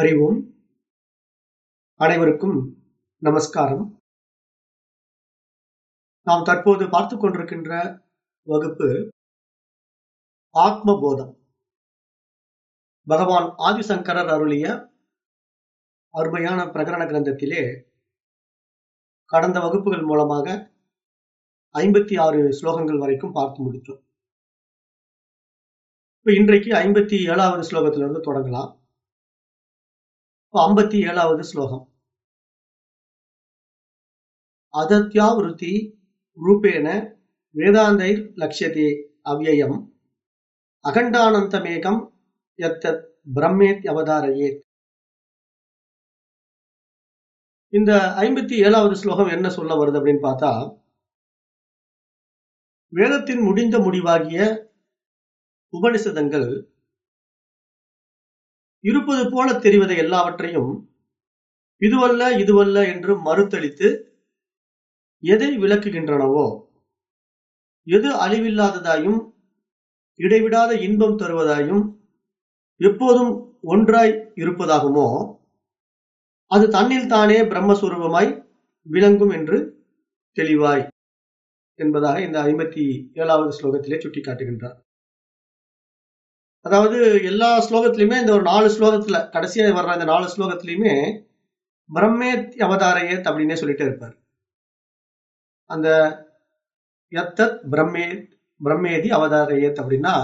அறிவோம் அனைவருக்கும் நமஸ்காரம். நாம் தற்போது பார்த்து கொண்டிருக்கின்ற வகுப்பு ஆத்ம போதம் பகவான் ஆதிசங்கரர் அருளிய அருமையான பிரகரண கிரந்தத்திலே கடந்த வகுப்புகள் மூலமாக ஐம்பத்தி ஆறு ஸ்லோகங்கள் வரைக்கும் பார்த்து முடித்தோம். இப்ப இன்றைக்கு ஐம்பத்தி ஏழாவது ஸ்லோகத்திலிருந்து தொடங்கலாம். ஐம்பத்தி ஏழாவது ஸ்லோகம். அதத்யாவிருத்தி ரூபேன வேதாந்தைர் லட்சியதே அவ்யயம். அகண்டானந்தமேகம் எத்தத் பிரம்மேத் அவதாரையே இந்த ஐம்பத்தி ஏழாவது ஸ்லோகம் என்ன சொல்ல வருது அப்படின்னு பார்த்தா வேதத்தின் முடிந்த முடிவாகிய உபனிஷதங்கள் இருப்பது போல தெரிவதை எல்லாவற்றையும் இதுவல்ல இதுவல்ல என்று மறுத்தளித்து எதை விளக்குகின்றனவோ எது அழிவில்லாததாயும் இடைவிடாத இன்பம் தருவதாயும் எப்போதும் ஒன்றாய் இருப்பதாகுமோ அது தன்னில் தானே பிரம்மஸ்வரூபமாய் விளங்கும் என்று தெளிவாய் என்பதாக இந்த ஐம்பத்தி ஏழாவது ஸ்லோகத்திலே சுட்டி காட்டுகின்றார் அதாவது எல்லா ஸ்லோகத்திலுமே இந்த ஒரு நாலு ஸ்லோகத்துல கடைசியா வர்ற இந்த நாலு ஸ்லோகத்திலையுமே பிரம்மேத் அவதாரையத் அப்படின்னே சொல்லிட்டே இருப்பார். அந்த எத்தத் பிரம்மே பிரம்மேதி அவதாரையத் அப்படின்னா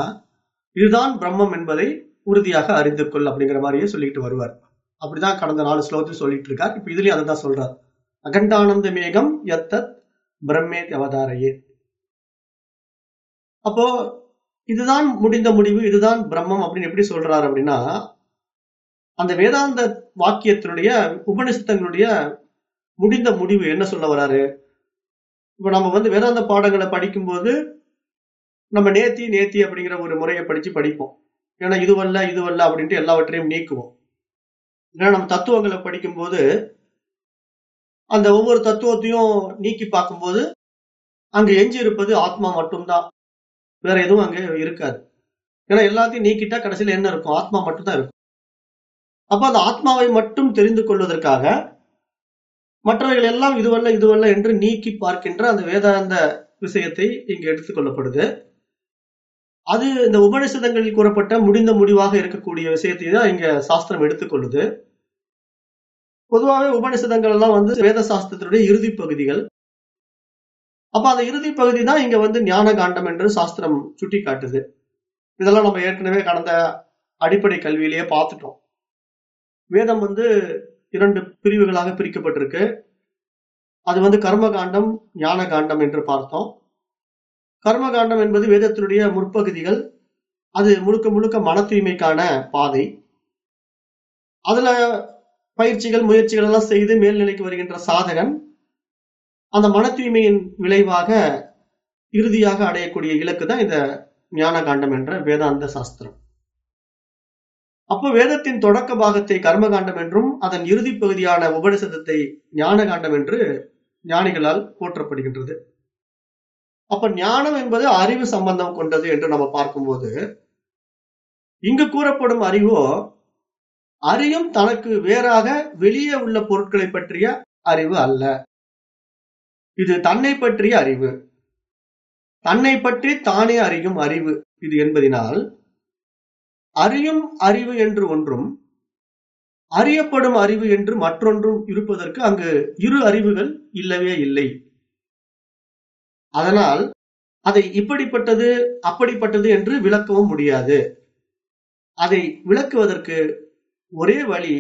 இதுதான் பிரம்மம் என்பதை உறுதியாக அறிந்து கொள் அப்படிங்கிற மாதிரியே சொல்லிட்டு வருவார். அப்படிதான் கடந்த நாலு ஸ்லோகத்தில் சொல்லிட்டு இருக்கார். இப்ப இதுலயும் அதுதான் சொல்றார். அகண்டானந்த மேகம் எத்தத் பிரம்மேத் அவதாரையே அப்போ இதுதான் முடிந்த முடிவு இதுதான் பிரம்மம் அப்படின்னு எப்படி சொல்றாரு அப்படின்னா அந்த வேதாந்த வாக்கியத்தினுடைய உபனிஷத்தங்களுடைய முடிந்த முடிவு என்ன சொல்ல வராரு? இப்ப நம்ம வந்து வேதாந்த பாடங்களை படிக்கும்போது நம்ம நேத்தி நேத்தி அப்படிங்கிற ஒரு முறையை படிச்சு படிப்போம். ஏன்னா இதுவல்ல இதுவல்ல அப்படின்ட்டு எல்லாவற்றையும் நீக்குவோம். ஏன்னா நம்ம தத்துவங்களை படிக்கும்போது அந்த ஒவ்வொரு தத்துவத்தையும் நீக்கி பார்க்கும்போது அங்கு எஞ்சி இருப்பது ஆத்மா மட்டும்தான். வேற எதுவும் அங்க இருக்காது. ஏன்னா எல்லாத்தையும் நீக்கிட்டா கடைசியில என்ன இருக்கும்? ஆத்மா மட்டும்தான் இருக்கும். அப்ப அந்த ஆத்மாவை மட்டும் தெரிந்து கொள்வதற்காக மற்றவைகள் எல்லாம் இதுவல்ல இதுவல்ல என்று நீக்கி பார்க்கின்ற அந்த வேதாந்த விஷயத்தை இங்கு எடுத்துக்கொள்ளப்படுது அது இந்த உபனிஷதங்களில் கூறப்பட்ட முடிந்த முடிவாக இருக்கக்கூடிய விஷயத்தை தான் இங்க சாஸ்திரம் எடுத்துக்கொள்ளுது பொதுவாகவே உபனிஷதங்கள் எல்லாம் வந்து வேத சாஸ்திரத்தினுடைய இறுதி பகுதிகள். அப்ப அந்த இறுதி பகுதி தான் இங்க வந்து ஞான காண்டம் என்று சாஸ்திரம் சுட்டி காட்டுது இதெல்லாம் நம்ம ஏற்கனவே கடந்த அடிப்படை கல்வியிலேயே பார்த்துட்டோம். வேதம் வந்து இரண்டு பிரிவுகளாக பிரிக்கப்பட்டிருக்கு. அது வந்து கர்ம காண்டம் ஞான காண்டம் என்று பார்த்தோம். கர்ம காண்டம் என்பது வேதத்தினுடைய முற்பகுதிகள். அது முழுக்க முழுக்க மன தூய்மைக்கான பாதை. அதுல பயிற்சிகள் முயற்சிகள் எல்லாம் செய்து மேல்நிலைக்கு வருகின்ற சாதகன். அந்த மன தூய்மையின் விளைவாக இறுதியாக அடையக்கூடிய இலக்கு தான் இந்த ஞான காண்டம் என்ற வேதாந்த சாஸ்திரம். அப்போ வேதத்தின் தொடக்க பாகத்தை கர்மகாண்டம் என்றும் அதன் இறுதி பகுதியான உபனிஷதத்தை ஞான காண்டம் என்று ஞானிகளால் போற்றப்படுகின்றது. அப்ப ஞானம் என்பது அறிவு சம்பந்தம் கொண்டது என்று நம்ம பார்க்கும்போது இங்கு கூறப்படும் அறிவோ அறியும் தனக்கு வேறாக வெளியே உள்ள பொருட்களை பற்றிய அறிவு அல்ல. இது தன்னை பற்றிய அறிவு. தன்னை பற்றி தானே அறியும் அறிவு இது என்பதினால் அறியும் அறிவு என்று ஒன்றும் அறியப்படும் அறிவு என்று மற்றொன்றும் இருப்பதற்கு அங்கு இரு அறிவுகள் இல்லவே இல்லை. அதனால் அதை இப்படிப்பட்டது அப்படிப்பட்டது என்று விளக்கவும் முடியாது. அதை விளக்குவதற்கு ஒரே வழி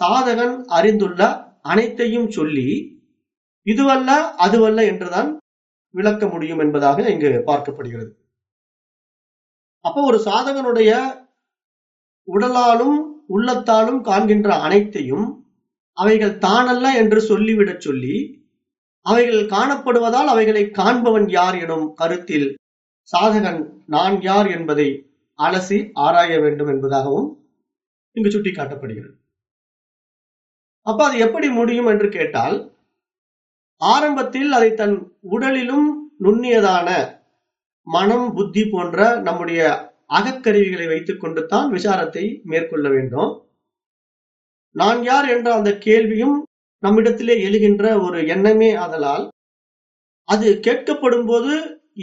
சாதகன் அறிந்துள்ள அனைத்தையும் சொல்லி இதுவல்ல அதுவல்ல என்றுதான் விளக்க முடியும் என்பதாக இங்கு பார்க்கப்படுகிறது. அப்போ ஒரு சாதகனுடைய உடலாலும் உள்ளத்தாலும் காண்கின்ற அனைத்தையும் அவைகள் தானல்ல என்று சொல்லிவிடச் சொல்லி அவைகள் காணப்படுவதால் அவைகளை காண்பவன் யார் எனும் கருத்தில் சாதகன் நான் யார் என்பதை அலசி ஆராய வேண்டும் என்பதாகவும் இங்கு சுட்டிக்காட்டப்படுகிறது. அப்ப அது எப்படி முடியும் என்று கேட்டால் ஆரம்பத்தில் அதை தன் உடலிலும் நுண்ணியதான மனம் புத்தி போன்ற நம்முடைய அகக்கருவிகளை வைத்துக் கொண்டு தான் விசாரத்தை மேற்கொள்ள வேண்டும். நான் யார் என்ற அந்த கேள்வியும் நம்மிடத்திலே எழுகின்ற ஒரு எண்ணமே ஆதலால் அது கேட்கப்படும் போது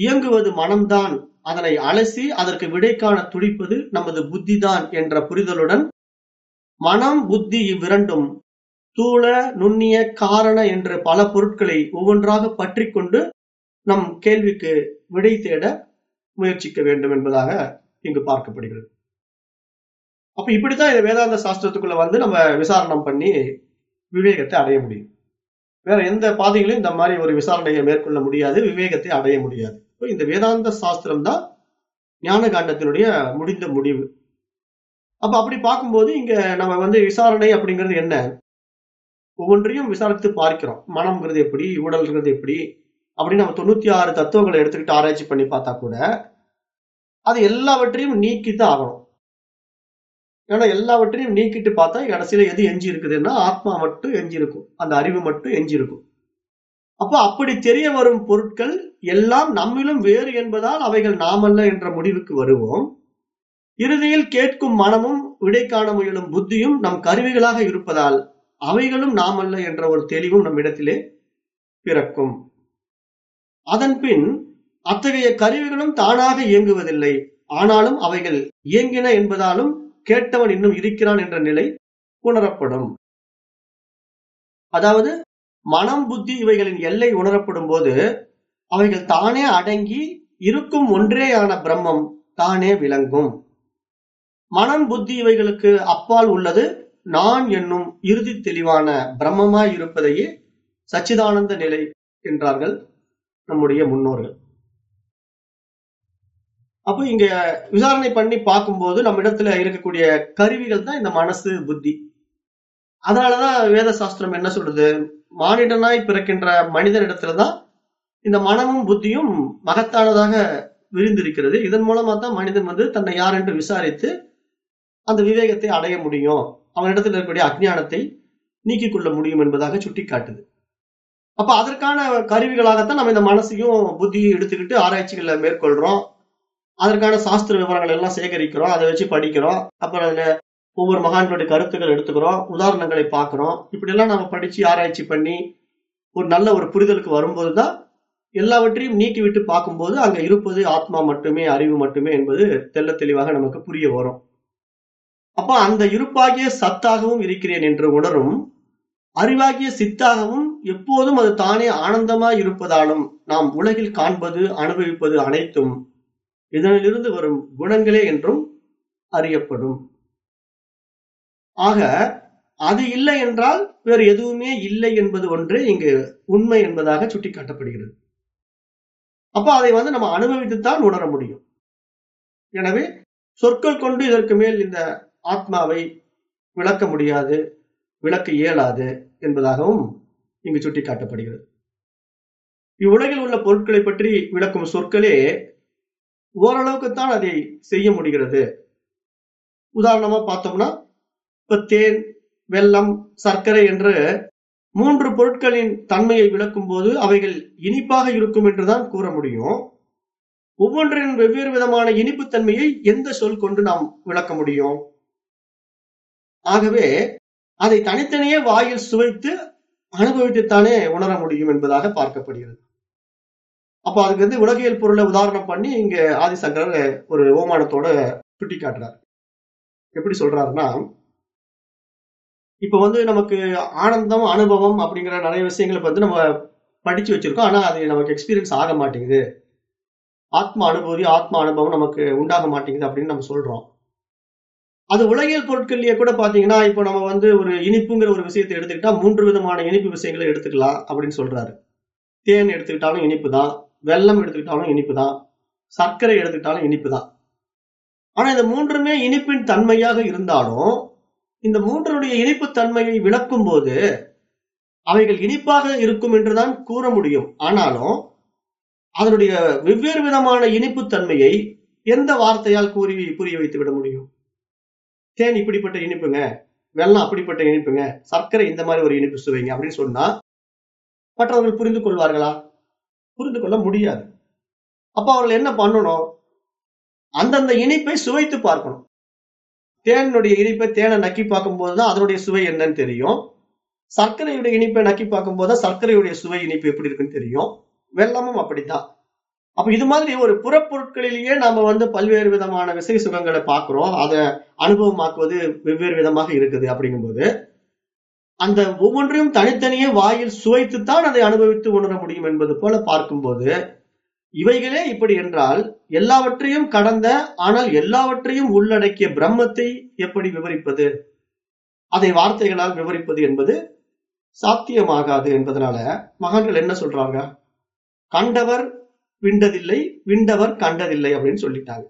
இயங்குவது மனம்தான். அதனை அலசி அதற்கு விடைக்கான துடிப்பது நமது புத்திதான் என்ற புரிதலுடன் மனம் புத்தி இவ்விரண்டும் தூள நுண்ணிய காரண என்ற பல பொருட்களை ஒவ்வொன்றாக பற்றி கொண்டு நம் கேள்விக்கு விடை தேட முயற்சிக்க வேண்டும் என்பதாக இங்கு பார்க்கப்படுகிறது. அப்ப இப்படித்தான் இந்த வேதாந்த சாஸ்திரத்துக்குள்ள வந்து நம்ம விசாரணம் பண்ணி விவேகத்தை அடைய முடியும். வேற எந்த பாதைகளையும் இந்த மாதிரி ஒரு விசாரணையை மேற்கொள்ள முடியாது விவேகத்தை அடைய முடியாது. இப்போ இந்த வேதாந்த சாஸ்திரம் தான் ஞான காண்டத்தினுடைய முடிந்த முடிவு. அப்ப அப்படி பார்க்கும்போது இங்க நம்ம வந்து விசாரணை அப்படிங்கிறது என்ன? ஒவ்வொன்றையும் விசாரித்து பார்க்கிறோம். மனம்ங்கிறது எப்படி? உடல்ங்கிறது எப்படி? அப்படின்னு நம்ம தொண்ணூத்தி ஆறு தத்துவங்களை எடுத்துக்கிட்டு ஆராய்ச்சி பண்ணி பார்த்தா கூட அது எல்லாவற்றையும் நீக்கித்தான் ஆகணும். ஏன்னா எல்லாவற்றையும் நீக்கிட்டு பார்த்தா கடைசியில எது எஞ்சி இருக்குதுன்னா ஆத்மா மட்டும் எஞ்சி இருக்கும் அந்த அறிவு மட்டும் எஞ்சி இருக்கும் அப்போ அப்படி தெரிய வரும் பொருட்கள் எல்லாம் நம்மிலும் வேறு என்பதால் அவைகள் நாமல்ல என்ற முடிவுக்கு வருவோம். இறுதியில் கேட்கும் மனமும் விடை காண முயலும் புத்தியும் நம் கருவிகளாக இருப்பதால் அவைகளும் நாமல்ல என்ற ஒரு தெளிவும் நம்மிடத்திலே பிறக்கும். அதன் பின் அத்தகைய கருவிகளும் தானாக இயங்குவதில்லை. ஆனாலும் அவைகள் இயங்கின என்பதாலும் கேட்டவன் இன்னும் இருக்கிறான் என்ற நிலை உணரப்படும். அதாவது மனம் புத்தி இவைகளின் எல்லை உணரப்படும் போது அவைகள் தானே அடங்கி இருக்கும் ஒன்றேயான பிரம்மம் தானே விளங்கும். மனம் புத்தி இவைகளுக்கு அப்பால் உள்ளது. நான் என்னும் இறுதி தெளிவான பிரம்மமாய் இருப்பதையே சச்சிதானந்த நிலை என்றார்கள் நம்முடைய முன்னோர்கள். அப்போ இங்க விசாரணை பண்ணி பார்க்கும்போது நம்ம இடத்துல இருக்கக்கூடிய கருவிகள் தான் இந்த மனசு புத்தி. அதனாலதான் வேத சாஸ்திரம் என்ன சொல்றது? மானிடனாய் பிறக்கின்ற மனிதனிடத்துலதான் இந்த மனமும் புத்தியும் மகத்தானதாக விரிந்திருக்கிறது. இதன் மூலமா தான் மனிதன் வந்து தன்னை யார் என்று விசாரித்து அந்த விவேகத்தை அடைய முடியும். அவனிடத்தில் இருக்கக்கூடிய அஜ்ஞானத்தை நீக்கிக் கொள்ள முடியும் என்பதாக சுட்டி காட்டுது அப்ப அதற்கான கருவிகளாகத்தான் நம்ம இந்த மனசையும் புத்தியும் எடுத்துக்கிட்டு ஆராய்ச்சிகளை மேற்கொள்றோம். அதற்கான சாஸ்திர விவரங்கள் எல்லாம் சேகரிக்கிறோம் அதை வச்சு படிக்கிறோம். அப்புறம் அதுல ஒவ்வொரு மகான்களுடைய கருத்துக்கள் எடுத்துக்கிறோம் உதாரணங்களை பார்க்கிறோம். இப்படி எல்லாம் நம்ம படிச்சு ஆராய்ச்சி பண்ணி ஒரு நல்ல ஒரு புரிதலுக்கு வரும்போது தான் எல்லாவற்றையும் நீக்கிவிட்டு பார்க்கும்போது அங்க இருப்பது ஆத்மா மட்டுமே அறிவு மட்டுமே என்பது தெள்ள தெளிவாக நமக்கு புரிய வரும். அப்ப அந்த இருப்பாகிய சத்தாகவும் இருக்கிறேன் என்று உணரும் அறிவாகிய சித்தாகவும் எப்போதும் அது தானே ஆனந்தமாய் இருப்பதாலும் நாம் உலகில் காண்பது அனுபவிப்பது அனைத்தும் இதனிலிருந்து வரும் குணங்களே என்றும் அறியப்படும். ஆக அது இல்லை என்றால் வேறு எதுவுமே இல்லை என்பது ஒன்றே இங்கு உண்மை என்பதாக சுட்டிக்காட்டப்படுகிறது. அப்ப அதை வந்து நம்ம அனுபவித்துத்தான் உணர முடியும். எனவே சொற்கள் கொண்டு இதற்கு மேல் இந்த ஆத்மாவை விளக்க முடியாது விளக்க இயலாது என்பதாகவும் இங்கு சுட்டிக்காட்டப்படுகிறது. இவ்வுலகில் உள்ள பொருட்களை பற்றி விளக்கும் சொற்களே ஓரளவுக்குத்தான் அதை செய்ய முடிகிறது. உதாரணமா பார்த்தோம்னா இப்ப தேன் வெல்லம் சர்க்கரை என்று மூன்று பொருட்களின் தன்மையை விளக்கும் போது அவைகள் இனிப்பாக இருக்கும் என்றுதான் கூற முடியும். ஒவ்வொன்றின் வெவ்வேறு விதமான இனிப்பு தன்மையை எந்த சொல் கொண்டு நாம் விளக்க முடியும்? ஆகவே அதை தனித்தனியே வாயில் சுவைத்து அனுபவித்துத்தானே உணர முடியும் என்பதாக பார்க்கப்படுகிறது. அப்ப அதுக்கு வந்து உலகியல் பொருளை உதாரணம் பண்ணி இங்க ஆதிசங்கரர் ஒரு ஓமானத்தோட சுட்டி காட்டுறார் எப்படி சொல்றாருன்னா இப்ப வந்து நமக்கு ஆனந்தம் அனுபவம் அப்படிங்கிற நிறைய விஷயங்களை வந்து நம்ம படிச்சு வச்சிருக்கோம். ஆனா அது நமக்கு எக்ஸ்பீரியன்ஸ் ஆக மாட்டேங்குது. ஆத்ம அனுபூதி ஆத்ம அனுபவம் நமக்கு உண்டாக மாட்டேங்குது அப்படின்னு நம்ம சொல்றோம். அது உலகியல் பொருட்கள்லயே கூட பாத்தீங்கன்னா இப்போ நம்ம வந்து ஒரு இனிப்புங்கிற ஒரு விஷயத்தை எடுத்துக்கிட்டா மூன்று விதமான இனிப்பு விஷயங்களை எடுத்துக்கலாம் அப்படின்னு சொல்றாரு. தேன் எடுத்துக்கிட்டாலும் இனிப்பு தான் வெல்லம் எடுத்துக்கிட்டாலும் இனிப்பு தான் சர்க்கரை எடுத்துக்கிட்டாலும் இனிப்பு தான் ஆனா இந்த மூன்றுமே இனிப்பின் தன்மையாக இருந்தாலும் இந்த மூன்றுடைய இனிப்பு தன்மையை விளக்கும் போது அவைகள் இனிப்பாக இருக்கும் என்றுதான் கூற முடியும். ஆனாலும் அதனுடைய வெவ்வேறு விதமான இனிப்பு தன்மையை எந்த வார்த்தையால் கூறி புரிய வைத்து விட முடியும்? தேன் இப்படிப்பட்ட இனிப்புங்க வெள்ளம் அப்படிப்பட்ட இனிப்புங்க சர்க்கரை இந்த மாதிரி ஒரு இனிப்பு சுவைங்க அப்படின்னு சொன்னா மற்றவர்கள் புரிந்து கொள்வார்களா? புரிந்து கொள்ள முடியாது. அப்ப அவர்கள் என்ன பண்ணணும்? அந்தந்த இனிப்பை சுவைத்து பார்க்கணும். தேனுடைய இனிப்பை தேனை நக்கி பார்க்கும்போது தான் அதனுடைய சுவை என்னன்னு தெரியும். சர்க்கரையுடைய இனிப்பை நக்கி பார்க்கும்போது தான் சர்க்கரையுடைய சுவை இனிப்பு எப்படி இருக்குன்னு தெரியும். வெள்ளமும் அப்படித்தான். அப்ப இது மாதிரி ஒரு புறப்பொருட்களிலேயே நாம வந்து பல்வேறு விதமான விசை சுகங்களை பார்க்கிறோம். அதை அனுபவமாக்குவது வெவ்வேறு விதமாக இருக்குது அப்படிங்கும்போது அந்த ஒவ்வொன்றையும் தனித்தனியே வாயில் சுவைத்துத்தான் அதை அனுபவித்து உணர முடியும் என்பது போல பார்க்கும்போது இவைகளே இப்படி என்றால் எல்லாவற்றையும் கடந்த ஆனால் எல்லாவற்றையும் உள்ளடக்கிய பிரம்மத்தை எப்படி விவரிப்பது? அதை வார்த்தைகளால் விவரிப்பது என்பது சாத்தியமாகாது என்பதனால மகன்கள் என்ன சொல்றாங்க கண்டவர் விண்டதில்லை விண்டவர் கண்டதில்லை அப்படின்னு சொல்லிட்டாங்க.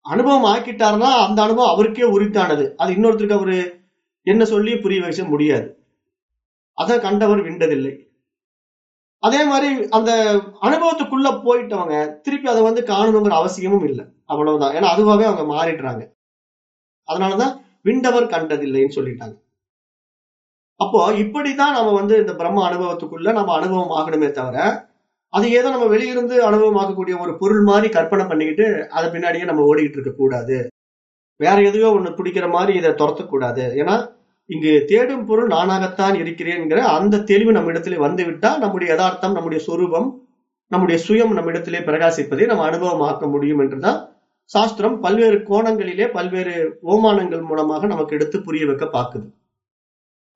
அனுபவம் ஆக்கிட்டாருன்னா அந்த அனுபவம் அவருக்கே உரித்தானது. அது இன்னொருத்தருக்கு அவரு என்ன சொல்லி புரிய வைக்க முடியாது. அதை கண்டவர் விண்டதில்லை. அதே மாதிரி அந்த அனுபவத்துக்குள்ள போயிட்டவங்க திருப்பி அதை வந்து காணணுங்கிற அவசியமும் இல்லை. அவ்வளவுதான். ஏன்னா அதுவாகவே அவங்க மாறிடுறாங்க. அதனாலதான் விண்டவர் கண்டதில்லைன்னு சொல்லிட்டாங்க. அப்போ இப்படிதான் நம்ம வந்து இந்த பிரம்ம அனுபவத்துக்குள்ள நம்ம அனுபவம் ஆகணுமே தவிர அது ஏதோ நம்ம வெளியிருந்து அனுபவமாக்கக்கூடிய ஒரு பொருள் மாதிரி கற்பனை பண்ணிக்கிட்டு அதை பின்னாடியே நம்ம ஓடிக்கிட்டு இருக்க கூடாது. வேற எதுவோ ஒண்ணு பிடிக்கிற மாதிரி இதை துரத்தக்கூடாது ஏன்னா இங்கு தேடும் பொருள் நானாகத்தான் இருக்கிறேங்கிற அந்த தெளிவு நம்ம இடத்துல வந்துவிட்டா நம்முடைய யதார்த்தம் நம்முடைய சொரூபம் நம்முடைய சுயம் நம்ம இடத்திலே பிரகாசிப்பதை நம்ம அனுபவமாக்க முடியும் என்றுதான் சாஸ்திரம் பல்வேறு கோணங்களிலே பல்வேறு ஓமானங்கள் மூலமாக நமக்கு எடுத்து புரிய வைக்க பார்க்குது.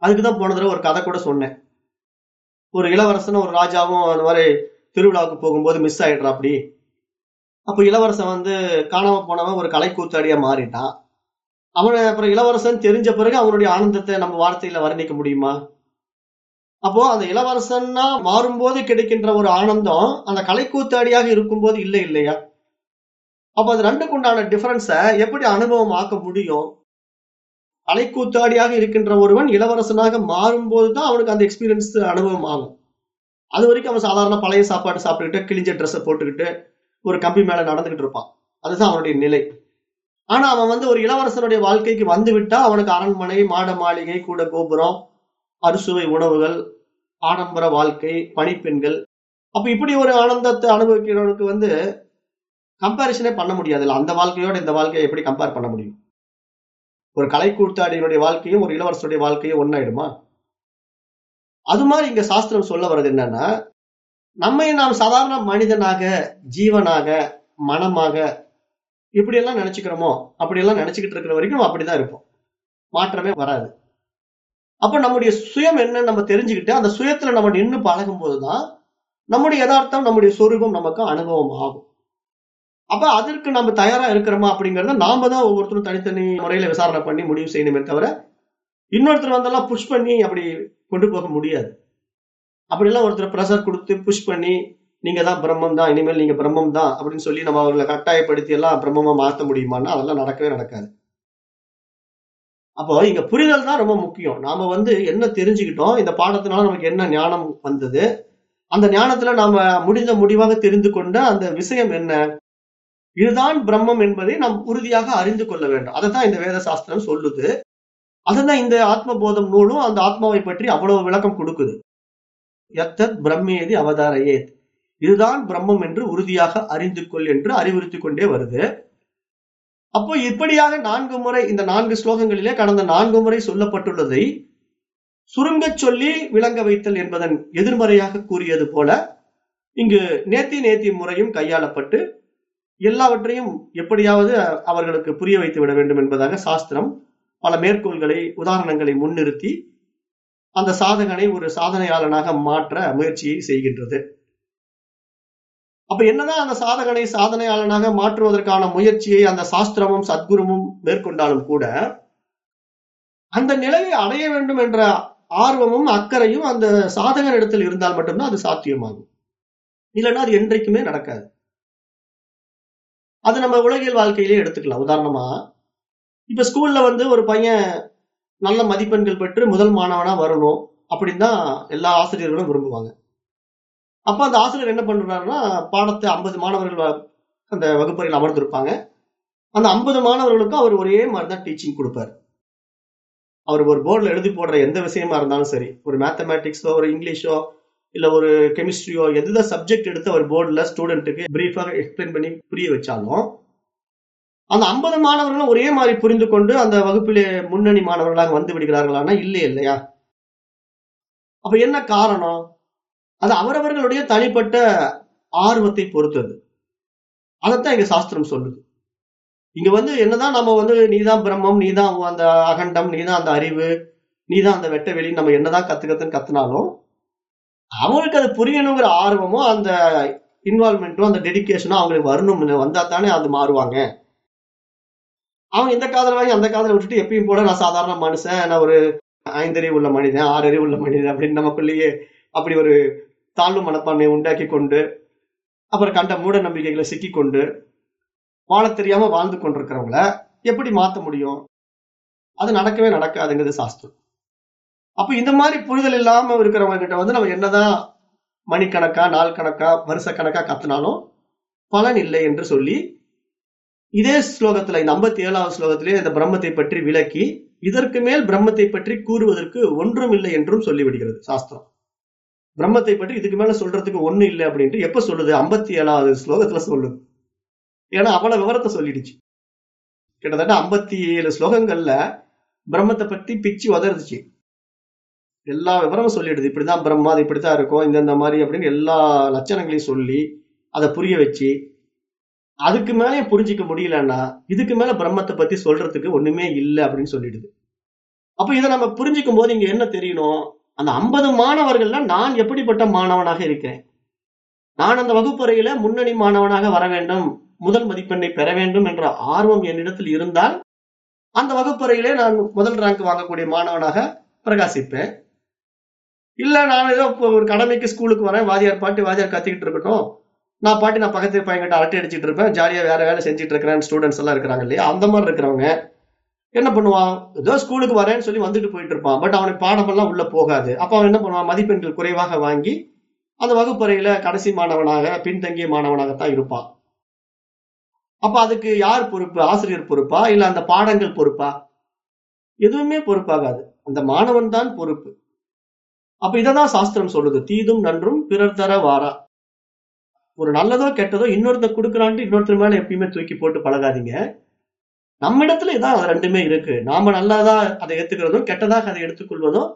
அதுக்குதான் போன தடவை ஒரு கதை கூட சொன்னேன். ஒரு இளவரசனும் ஒரு ராஜாவும் அந்த மாதிரி திருவிழாவுக்கு போகும்போது மிஸ் ஆயிடுறா அப்படி இளவரசன் வந்து காணாம போனவன் ஒரு கலை கூத்தாடியா மாறிட்டான். அவனை அப்புறம் இளவரசன் தெரிஞ்ச பிறகு அவனுடைய ஆனந்தத்தை நம்ம வார்த்தையில வர்ணிக்க முடியுமா? அப்போ அந்த இளவரசன்னா மாறும்போது கிடைக்கின்ற ஒரு ஆனந்தம் அந்த கலை கூத்தாடியாக இருக்கும்போது இல்லை இல்லையா? அப்ப அது ரெண்டுக்கு உண்டான டிஃபரன்ஸை எப்படி அனுபவம் ஆக்க முடியும்? கலைக்கூத்தாடியாக இருக்கின்ற ஒருவன் இளவரசனாக மாறும்போது தான் அவனுக்கு அந்த எக்ஸ்பீரியன்ஸ் அனுபவம் ஆகும் அது வரைக்கும் அவன் சாதாரண பழைய சாப்பாடு சாப்பிட்டுக்கிட்டு கிழிஞ்ச ட்ரெஸ்ஸை போட்டுக்கிட்டு ஒரு கம்பி மேல நடந்துகிட்டு இருப்பான். அதுதான் அவனுடைய நிலை. ஆனா அவன் வந்து ஒரு இளவரசனுடைய வாழ்க்கைக்கு வந்து விட்டா அவனுக்கு அரண்மனை மாட மாளிகை கூட கோபுரம் அறுசுவை உணவுகள் ஆடம்பர வாழ்க்கை பணிப்பெண்கள். அப்ப இப்படி ஒரு ஆனந்தத்தை அனுபவிக்கிறவனுக்கு வந்து கம்பாரிசனே பண்ண முடியாதுல்ல. அந்த வாழ்க்கையோட இந்த வாழ்க்கையை எப்படி கம்பேர் பண்ண முடியும்? ஒரு கலை கூத்தாடியினுடைய வாழ்க்கையும் ஒரு இளவரசனுடைய வாழ்க்கையும் ஒன்னாயிடுமா அது மாதிரி இங்க சாஸ்திரம் சொல்ல வர்றது என்னன்னா நம்மை நாம் சாதாரண மனிதனாக ஜீவனாக மனமாக இப்படியெல்லாம் நினைச்சுக்கிறோமோ அப்படியெல்லாம் நினைச்சுக்கிட்டு இருக்கிற வரைக்கும் நம்ம அப்படிதான் இருப்போம். மாற்றமே வராது. அப்ப நம்முடைய சுயம் என்னன்னு நம்ம தெரிஞ்சுக்கிட்டு அந்த சுயத்துல நம்ம நின்று பழகும் போதுதான் நம்முடைய யதார்த்தம் நம்முடைய சொரூபம் நமக்கு அனுபவம் ஆகும். அப்ப அதற்கு நம்ம தயாரா இருக்கிறோமா அப்படிங்கறத நாம தான் ஒவ்வொருத்தரும் தனித்தனி முறையில விசாரணை பண்ணி முடிவு செய்யணுமே தவிர இன்னொருத்தர் வந்தெல்லாம் புஷ் பண்ணி அப்படி கொண்டு போக முடியாது. அப்படிலாம் ஒருத்தர் ப்ரெஷர் கொடுத்து புஷ் பண்ணி நீங்க தான் பிரம்மம் தான் இனிமேல் நீங்க பிரம்மம் தான் அப்படின்னு சொல்லி நம்ம அவர்களை கட்டாயப்படுத்தி எல்லாம் பிரம்மமா மாற்ற முடியுமான்னா அதெல்லாம் நடக்கவே நடக்காது. அப்போ இங்க புரிதல் தான் ரொம்ப முக்கியம். நாம வந்து என்ன தெரிஞ்சுக்கிட்டோம் இந்த பாடத்தினால நமக்கு என்ன ஞானம் வந்தது அந்த ஞானத்துல நாம முடிந்த முடிவாக தெரிந்து கொண்ட அந்த விஷயம் என்ன இதுதான் பிரம்மம் என்பதை நாம் உறுதியாக அறிந்து கொள்ள வேண்டும். அதை தான் இந்த வேத சாஸ்திரம் சொல்லுது. அதுதான் இந்த ஆத்ம போதம் நூலும் அந்த ஆத்மாவை பற்றி அவ்வளவு விளக்கம் கொடுக்குது. எத்தத் பிரம்மேதி அவதாரையே இதுதான் பிரம்மம் என்று உறுதியாக அறிந்து கொள் என்று அறிவுறுத்தி கொண்டே வருது. அப்போ இப்படியாக நான்கு முறை இந்த நான்கு ஸ்லோகங்களிலே கடந்த நான்கு முறை சொல்லப்பட்டுள்ளதை சுருங்கச் சொல்லி விளங்க வைத்தல் என்பதன் எதிர்மறையாக கூறியது போல இங்கு நேத்தி நேத்தி முறையும் கையாளப்பட்டு எல்லாவற்றையும் எப்படியாவது அவர்களுக்கு புரிய வைத்து விட வேண்டும் என்பதாக சாஸ்திரம் பல மேற்கோள்களை உதாரணங்களை முன்னிறுத்தி அந்த சாதகனை ஒரு சாதனையாளனாக மாற்ற முயற்சியை செய்கின்றது. அப்ப என்னதான் அந்த சாதகனை சாதனையாளனாக மாற்றுவதற்கான முயற்சியை அந்த சாஸ்திரமும் சத்குருமும் மேற்கொண்டாலும் கூட அந்த நிலையை அடைய வேண்டும் என்ற ஆர்வமும் அக்கறையும் அந்த சாதகன் இடத்தில் இருந்தால் மட்டும்தான் அது சாத்தியமாகும். இல்லைன்னா அது என்றைக்குமே நடக்காது. அது நம்ம உலகியல் வாழ்க்கையிலே எடுத்துக்கலாம். உதாரணமா இப்ப ஸ்கூல்ல வந்து ஒரு பையன் நல்ல மதிப்பெண்கள் பெற்று முதல் மாணவனா வரணும் அப்படின்னு தான் எல்லா ஆசிரியர்களும் விரும்புவாங்க. அப்ப அந்த ஆசிரியர் என்ன பண்றாருன்னா பாடத்தை ஐம்பது மாணவர்கள் அந்த வகுப்பறையில் அமர்ந்திருப்பாங்க. அந்த ஐம்பது மாணவர்களுக்கும் அவர் ஒரே மாதிரி தான் டீச்சிங் கொடுப்பாரு. அவர் ஒரு போர்டில் எழுதி போடுற எந்த விஷயமா இருந்தாலும் சரி ஒரு மேத்தமேட்டிக்ஸோ ஒரு இங்கிலீஷோ இல்லை ஒரு கெமிஸ்ட்ரியோ எந்த சப்ஜெக்ட் எடுத்து அவர் போர்டில் ஸ்டூடெண்ட்டுக்கு பிரீஃபாக எக்ஸ்பிளைன் பண்ணி புரிய வச்சாலும் அந்த ஐம்பது மாணவர்களும் ஒரே மாதிரி புரிந்து கொண்டு அந்த வகுப்பிலே முன்னணி மாணவர்களாக வந்து விடுகிறார்களானா? இல்லை இல்லையா? அப்ப என்ன காரணம்? அது அவரவர்களுடைய தனிப்பட்ட ஆர்வத்தை பொறுத்தது. அதைத்தான் இங்க சாஸ்திரம் சொல்லுது. இங்க வந்து என்னதான் நம்ம வந்து நீதான் பிரம்மம் நீதான் அந்த அகண்டம் நீதான் அந்த அறிவு நீதான் அந்த வெட்ட வெளி நம்ம என்னதான் கத்துக்கத்துன்னு கத்துனாலும் அவங்களுக்கு அது புரியணுங்கிற ஆர்வமும் அந்த இன்வால்மெண்ட்டும் அந்த டெடிக்கேஷனும் அவங்களுக்கு வரணும்னு வந்தா தானே அது மாறுவாங்க. அவங்க இந்த காதல வாங்கி அந்த காதலை விட்டுட்டு எப்பயும் போல நான் சாதாரண மனுஷன் நான் ஒரு ஐந்தறிவு உள்ள மனிதன் ஆறு அறிவு உள்ள மனிதன் அப்படின்னு நமக்குள்ளேயே அப்படி ஒரு தாழ்வு மனப்பான்மையை உண்டாக்கி கொண்டு அப்புறம் கண்ட மூட நம்பிக்கைகளை சிக்கி கொண்டு வாழ தெரியாம வாழ்ந்து கொண்டிருக்கிறவங்கள எப்படி மாத்த முடியும்? அது நடக்கவே நடக்காதுங்கிறது சாஸ்திரம். அப்ப இந்த மாதிரி புரிதல் இல்லாம இருக்கிறவங்க கிட்ட வந்து நம்ம என்னதான் மணிக்கணக்கா நாள் கணக்கா வருஷ கணக்கா கத்துனாலும் பலன் இல்லை என்று சொல்லி இதே ஸ்லோகத்துல இந்த ஐம்பத்தி ஏழாவது ஸ்லோகத்திலே இந்த பிரம்மத்தை பற்றி விளக்கி இதற்கு மேல் பிரம்மத்தை பற்றி கூறுவதற்கு ஒன்றும் இல்லை என்றும் சொல்லிவிடுகிறது சாஸ்திரம். பிரம்மத்தை பற்றி இதுக்கு மேல சொல்றதுக்கு ஒண்ணு இல்லை அப்படின்ட்டு எப்ப சொல்லுது? ஐம்பத்தி ஏழாவது ஸ்லோகத்துல சொல்லுது. ஏன்னா அவ்வளவு விவரத்தை சொல்லிடுச்சு. கிட்டத்தட்ட ஐம்பத்தி ஏழு ஸ்லோகங்கள்ல பிரம்மத்தை பத்தி பிச்சு உதறுச்சு எல்லா விவரமும் சொல்லிடுது. இப்படிதான் பிரம்மா அது இப்படித்தான் இருக்கும் இந்தந்த மாதிரி அப்படின்னு எல்லா லட்சணங்களையும் சொல்லி அதை புரிய வச்சு அதுக்கு மேலேயும் புரிஞ்சிக்க முடியலன்னா இதுக்கு மேல பிரம்மத்தை பத்தி சொல்றதுக்கு ஒண்ணுமே இல்லை அப்படின்னு சொல்லிடுது. அப்ப இதை நம்ம புரிஞ்சுக்கும் போது இங்க என்ன தெரியணும்? அந்த ஐம்பது மாணவர்கள்ல நான் எப்படிப்பட்ட மாணவனாக இருக்கிறேன்? நான் அந்த வகுப்பறையில முன்னணி மாணவனாக வர வேண்டும் முதல் மதிப்பெண்ணை பெற வேண்டும் என்ற ஆர்வம் என்னிடத்தில் இருந்தால் அந்த வகுப்பறையிலே நான் முதல் ரேங்க் வாங்கக்கூடிய மாணவனாக பிரகாசிப்பேன். இல்ல நான் ஏதோ ஒரு கடமைக்கு ஸ்கூலுக்கு வரேன் வாதியார் பாட்டு வாதியார் கத்திக்கிட்டு இருக்கட்டும். நான் பாட்டு நான் பக்கத்து பையன்கிட்ட அரட்டை அடிச்சிட்டு இருப்பேன். ஜாலியாக வேற வேலை செஞ்சுட்டு இருக்கிறேன் ஸ்டூடெண்ட்ஸ் எல்லாம் இருக்கிறாங்க இல்லையா? அந்த மாதிரி இருக்கிறவங்க என்ன பண்ணுவான்? ஏதோ ஸ்கூலுக்கு வரேன்னு சொல்லி வந்துட்டு போயிட்டு இருப்பான். பட் அவனுக்கு பாடமெல்லாம் உள்ள போகாது. அப்ப அவன் என்ன பண்ணுவான்? மதிப்பெண்கள் குறைவாக வாங்கி அந்த வகுப்பறையில கடைசி மாணவனாக பின்தங்கிய மாணவனாகத்தான் இருப்பான். அப்ப அதுக்கு யார் பொறுப்பு? ஆசிரியர் பொறுப்பா? இல்ல அந்த பாடங்கள் பொறுப்பா? எதுவுமே பொறுப்பாகாது. அந்த மாணவன் தான் பொறுப்பு. அப்ப இததான் சாஸ்திரம் சொல்லுது. தீதும் நன்றும் பிறர் தர வாரா. ஒரு நல்லதோ கெட்டதோ இன்னொருத்த கொடுக்குறான்ட்டு இன்னொருத்தர் மேல எப்பயுமே தூக்கி போட்டு பழகாதீங்க. நம்ம இடத்துல இதான் அது ரெண்டுமே இருக்கு. நாம நல்லதா அதை ஏத்துக்கிறதும் கெட்டதாக அதை எடுத்துக்கொள்வதும்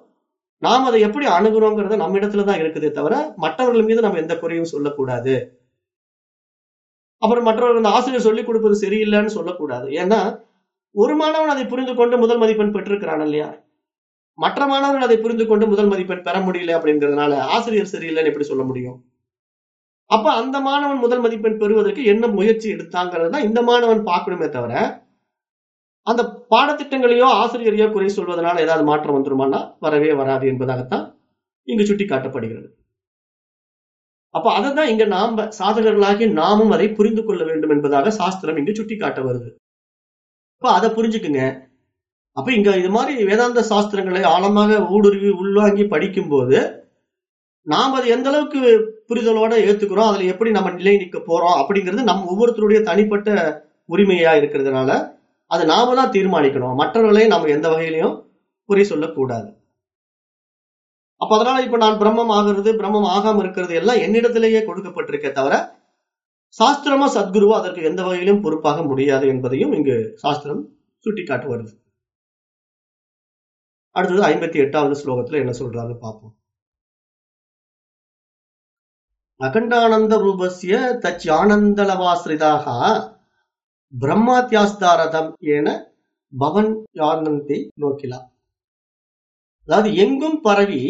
நாம் அதை எப்படி அணுகுறோங்கிறது நம்ம இடத்துல தான் இருக்குதே தவிர மற்றவர்கள் மீது நம்ம எந்த குறையும் சொல்லக்கூடாது. அப்புறம் மற்றவர்கள் அந்த ஆசிரியர் சொல்லிக் கொடுப்பது சரியில்லைன்னு சொல்லக்கூடாது. ஏன்னா ஒரு மாணவன் அதை புரிந்து கொண்டு முதல் மதிப்பெண் பெற்றிருக்கிறான் இல்லையா? மற்ற மாணவர்கள் அதை புரிந்து கொண்டு முதல் மதிப்பெண் பெற முடியல அப்படிங்கிறதுனால ஆசிரியர் சரியில்லைன்னு எப்படி சொல்ல முடியும்? அப்ப அந்த மாணவன் முதல் மதிப்பெண் பெறுவதற்கு என்ன முயற்சி எடுத்தாங்கிறது தான் இந்த மாணவன் பார்க்கணுமே தவிர அந்த பாடத்திட்டங்களையோ ஆசிரியரையோ குறை சொல்வதனால ஏதாவது மாற்றம் வந்துருமானா வரவே வராது என்பதாகத்தான் இங்கு சுட்டி காட்டப்படுகிறது அப்ப அதை தான் இங்க நாம சாதகர்களாகி நாமும் அதை புரிந்து கொள்ள வேண்டும் என்பதாக சாஸ்திரம் இங்கு சுட்டி காட்ட வருது. அப்ப அதை புரிஞ்சுக்குங்க. அப்ப இங்க இது மாதிரி வேதாந்த சாஸ்திரங்களை ஆழமாக ஊடுருவி உள்வாங்கி படிக்கும் போது நாம் அது எந்த அளவுக்கு புரிதலோட ஏத்துக்கிறோம். அதுல எப்படி நம்ம நிலை நிற்க போறோம் அப்படிங்கிறது நம்ம ஒவ்வொருத்தருடைய தனிப்பட்ட உரிமையா இருக்கிறதுனால அதை நாம தான் தீர்மானிக்கணும். மற்றவர்களையும் நம்ம எந்த வகையிலையும் குறி சொல்லக்கூடாது. அப்ப அதனால இப்ப நான் பிரம்மம் ஆகிறது பிரம்மம் ஆகாம இருக்கிறது எல்லாம் என்னிடத்திலேயே கொடுக்கப்பட்டிருக்கே தவிர சாஸ்திரமோ சத்குருவோ அதற்கு எந்த வகையிலும் பொறுப்பாக முடியாது என்பதையும் இங்கு சாஸ்திரம் சுட்டிக்காட்டு வருது அடுத்தது ஐம்பத்தி எட்டாவது ஸ்லோகத்துல என்ன சொல்றாங்க பார்ப்போம். அகண்டானந்த ரூபஸ்ய தச் ஆனந்தலவாசிரிதாக பிரம்மாத்தியாஸ்தாரதம் என பவன் யானந்தை நோக்கிலா. அதாவது எங்கும் பரவி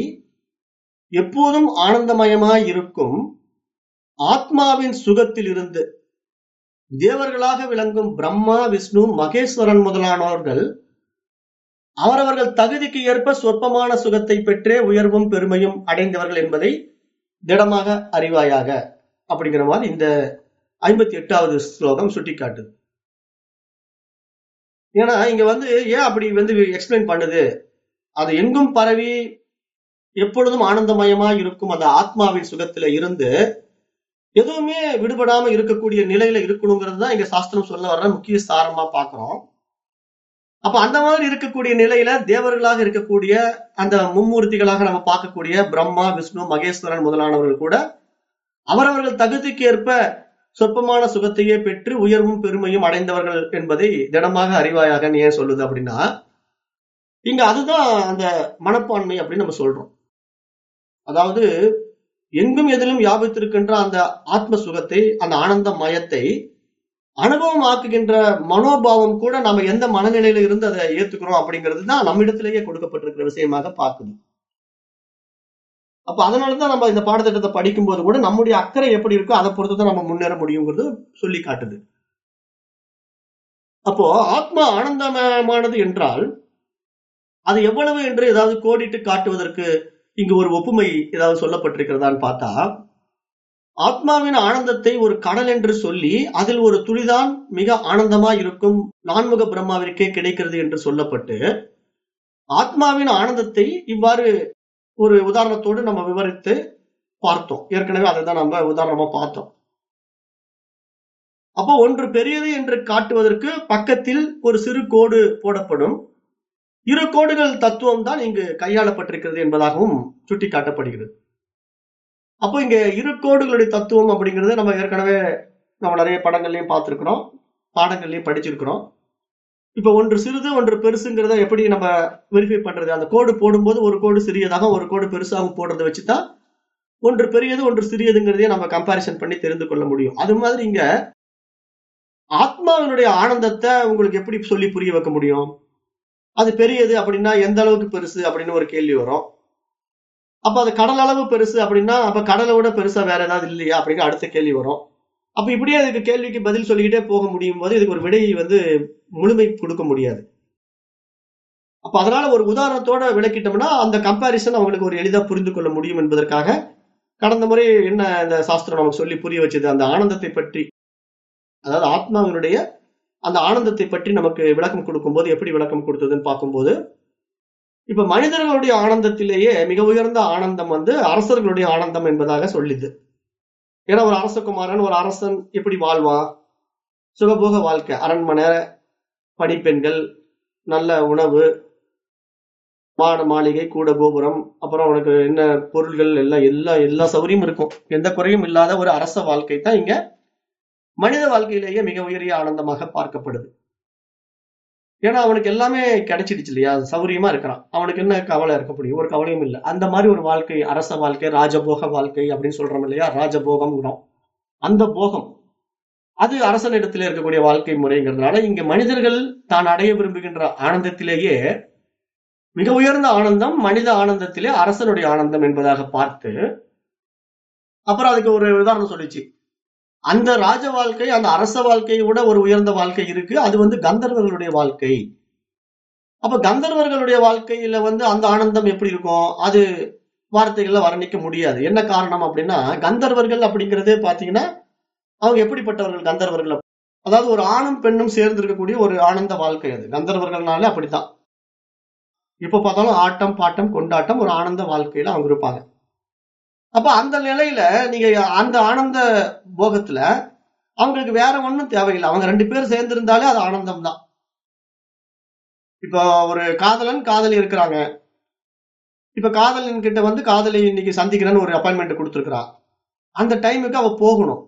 எப்போதும் ஆனந்தமயமாய் இருக்கும் ஆத்மாவின் சுகத்தில் இருந்து தேவர்களாக விளங்கும் பிரம்மா விஷ்ணு மகேஸ்வரன் முதலானவர்கள் அவரவர்கள் தகுதிக்கு ஏற்ப சொற்பமான சுகத்தை பெற்றே உயர்வும் பெருமையும் அடைந்தவர்கள் என்பதை திடமாக அறிவாயாக அப்படிங்கிற மாதிரி இந்த ஐம்பத்தி எட்டாவது ஸ்லோகம் சுட்டிக்காட்டுது. ஏன்னா இங்க வந்து ஏன் அப்படி வந்து எக்ஸ்பிளைன் பண்ணுது? அது எங்கும் பரவி எப்பொழுதும் ஆனந்தமயமா இருக்கும் அந்த ஆத்மாவின் சுகத்துல இருந்து எதுவுமே விடுபடாம இருக்கக்கூடிய நிலையில இருக்கணுங்கிறது தான் இங்க சாஸ்திரம் சொல்ல வர்ற முக்கிய சாரமா பாக்குறோம் அப்ப அந்த மாதிரி இருக்கக்கூடிய நிலையில தேவர்களாக இருக்கக்கூடிய அந்த மும்மூர்த்திகளாக நம்ம பார்க்கக்கூடிய பிரம்மா விஷ்ணு மகேஸ்வரன் முதலானவர்கள் கூட அவரவர்கள் தகுதிக்கு ஏற்ப சொற்பமான சுகத்தையே பெற்று உயர்வும் பெருமையும் அடைந்தவர்கள் என்பதை திடமாக அறிவாயாக ஏன் சொல்லுது அப்படின்னா இங்க அதுதான் அந்த மனப்பான்மை அப்படின்னு நம்ம சொல்றோம். அதாவது எங்கும் எதிலும் வியாபித்திருக்கின்ற அந்த ஆத்ம சுகத்தை அந்த ஆனந்த மயத்தை அனுபவம் ஆக்குகின்ற மனோபாவம் கூட நம்ம எந்த மனநிலையில இருந்து அதை ஏத்துக்கிறோம் அப்படிங்கிறது தான் நம்மிடத்திலேயே கொடுக்கப்பட்டிருக்கிற விஷயமாக பார்க்குது. அப்ப அதனாலதான் நம்ம இந்த பாடத்திட்டத்தை படிக்கும்போது கூட நம்முடைய அக்கறை எப்படி இருக்கோ அதை பொறுத்து தான் நம்ம முன்னேற முடியுங்கிறது சொல்லி காட்டுது. அப்போ ஆத்மா ஆனந்தமயமானது என்றால் அது எவ்வளவு என்று ஏதாவது கோடிட்டு காட்டுவதற்கு இங்கு ஒரு ஒப்புமை ஏதாவது சொல்லப்பட்டிருக்கிறதான்னு பார்த்தா ஆத்மாவின் ஆனந்தத்தை ஒரு கடல் என்று சொல்லி அதில் ஒரு துளிதான் மிக ஆனந்தமா இருக்கும் நான்முக பிரம்மாவிற்கே கிடைக்கிறது என்று சொல்லப்பட்டு ஆத்மாவின் ஆனந்தத்தை இவ்வாறு ஒரு உதாரணத்தோடு நம்ம விவரித்து பார்த்தோம். ஏற்கனவே அதை தான் நம்ம உதாரணமா பார்த்தோம். அப்போ ஒன்று பெரியது என்று காட்டுவதற்கு பக்கத்தில் ஒரு சிறு கோடு போடப்படும். இரு கோடுகள் தத்துவம் தான் இங்கு கையாளப்பட்டிருக்கிறது என்பதாகவும் சுட்டி காட்டப்படுகிறது அப்போ இங்க இரு கோடுகளுடைய தத்துவம் அப்படிங்கிறது நம்ம ஏற்கனவே நம்ம நிறைய படங்கள்லயும் பார்த்துருக்குறோம். பாடங்கள்லயும் படிச்சிருக்கிறோம். இப்ப ஒன்று சிறிது ஒன்று பெருசுங்கிறத எப்படி நம்ம வெரிஃபை பண்றது? அந்த கோடு போடும்போது ஒரு கோடு சிறியதாக ஒரு கோடு பெருசாகவும் போடுறத வச்சுதான் ஒன்று பெரியது ஒன்று சிறியதுங்கிறதையே நம்ம கம்பாரிசன் பண்ணி தெரிந்து கொள்ள முடியும். அது மாதிரி இங்க ஆத்மாவினுடைய ஆனந்தத்தை உங்களுக்கு எப்படி சொல்லி புரிய வைக்க முடியும்? அது பெரியது அப்படின்னா எந்த அளவுக்கு பெருசு அப்படின்னு ஒரு கேள்வி வரும். அப்ப அது கடல் அளவு பெருசு அப்படின்னா அப்ப கடலை விட பெருசா வேற ஏதாவது இல்லையா அப்படின்னு அடுத்த கேள்வி வரும். அப்ப இப்படியே அதுக்கு கேள்விக்கு பதில் சொல்லிக்கிட்டே போக முடியும் போது இதுக்கு ஒரு விடையை வந்து முழுமை கொடுக்க முடியாது. அப்ப அதனால ஒரு உதாரணத்தோட விளக்கிட்டோம்னா அந்த கம்பாரிசன் அவங்களுக்கு ஒரு எளிதா புரிந்து கொள்ள முடியும் என்பதற்காக கடந்த முறை என்ன இந்த சாஸ்திரம் நமக்கு சொல்லி புரிய வச்சது அந்த ஆனந்தத்தை பற்றி. அதாவது ஆத்மாவினுடைய அந்த ஆனந்தத்தை பற்றி நமக்கு விளக்கம் கொடுக்கும்போது எப்படி விளக்கம் கொடுத்ததுன்னு பார்க்கும்போது இப்ப மனிதர்களுடைய ஆனந்தத்திலேயே மிக உயர்ந்த ஆனந்தம் வந்து அரசர்களுடைய ஆனந்தம் என்பதாக சொல்லிது. ஏன்னா ஒரு அரசகுமாரன் ஒரு அரசன் எப்படி வாழ்வான் சுகபோக வாழ்க்கை அரண்மனை பணிப்பெண்கள் நல்ல உணவு மாட மாளிகை கூட கோபுரம் அப்புறம் உனக்கு என்ன பொருள்கள் எல்லாம் எல்லா எல்லா சௌகரியம் இருக்கும். எந்த குறையும் இல்லாத ஒரு அரச வாழ்க்கை தான் இங்க மனித வாழ்க்கையிலேயே மிக உயரிய ஆனந்தமாக பார்க்கப்படுது. ஏன்னா அவனுக்கு எல்லாமே கிடைச்சிடுச்சு இல்லையா? சௌரியமா இருக்கிறான். அவனுக்கு என்ன கவலை இருக்க முடியும்? ஒரு கவலையும் இல்லை. அந்த மாதிரி ஒரு வாழ்க்கை அரச வாழ்க்கை ராஜபோக வாழ்க்கை அப்படின்னு சொல்றோம் இல்லையா? ராஜபோகம்ங்கிறோம். அந்த போகம் அது அரசனிடத்தில் இருக்கக்கூடிய வாழ்க்கை முறைங்கிறதுனால இங்க மனிதர்கள் தான் அடைய விரும்புகின்ற ஆனந்தத்திலேயே மிக உயர்ந்த ஆனந்தம் மனித ஆனந்தத்திலே அரசனுடைய ஆனந்தம் என்பதாக பார்த்து அப்புறம் அதுக்கு ஒரு உதாரணம் சொல்லிச்சு. அந்த ராஜ வாழ்க்கை அந்த அரச வாழ்க்கையை விட ஒரு உயர்ந்த வாழ்க்கை இருக்கு. அது வந்து கந்தர்வர்களுடைய வாழ்க்கை. அப்ப கந்தர்வர்களுடைய வாழ்க்கையில வந்து அந்த ஆனந்தம் எப்படி இருக்கும்? அது வார்த்தைகள்ல வர்ணிக்க முடியாது. என்ன காரணம் அப்படின்னா கந்தர்வர்கள் அப்படிங்கிறதே பாத்தீங்கன்னா அவங்க எப்படிப்பட்டவர்கள் கந்தர்வர்கள் அதாவது ஒரு ஆணும் பெண்ணும் சேர்ந்து இருக்கக்கூடிய ஒரு ஆனந்த வாழ்க்கை அது. கந்தர்வர்கள்னாலே அப்படித்தான். இப்ப பார்த்தாலும் ஆட்டம் பாட்டம் கொண்டாட்டம் ஒரு ஆனந்த வாழ்க்கையில அவங்க இருப்பாங்க. அப்ப அந்த நிலையில நீங்க அந்த ஆனந்த போகத்துல அவங்களுக்கு வேற ஒண்ணும் தேவையில்லை. அவங்க ரெண்டு பேரும் சேர்ந்து இருந்தாலே அது ஆனந்தம் தான். இப்போ ஒரு காதலன் காதலி இருக்கிறாங்க. இப்ப காதலன் கிட்ட வந்து காதலி இன்னைக்கு சந்திக்கிறேன்னு ஒரு அப்பாயின்மெண்ட் கொடுத்துருக்கிறான் அந்த டைமுக்கு அவ போகணும்.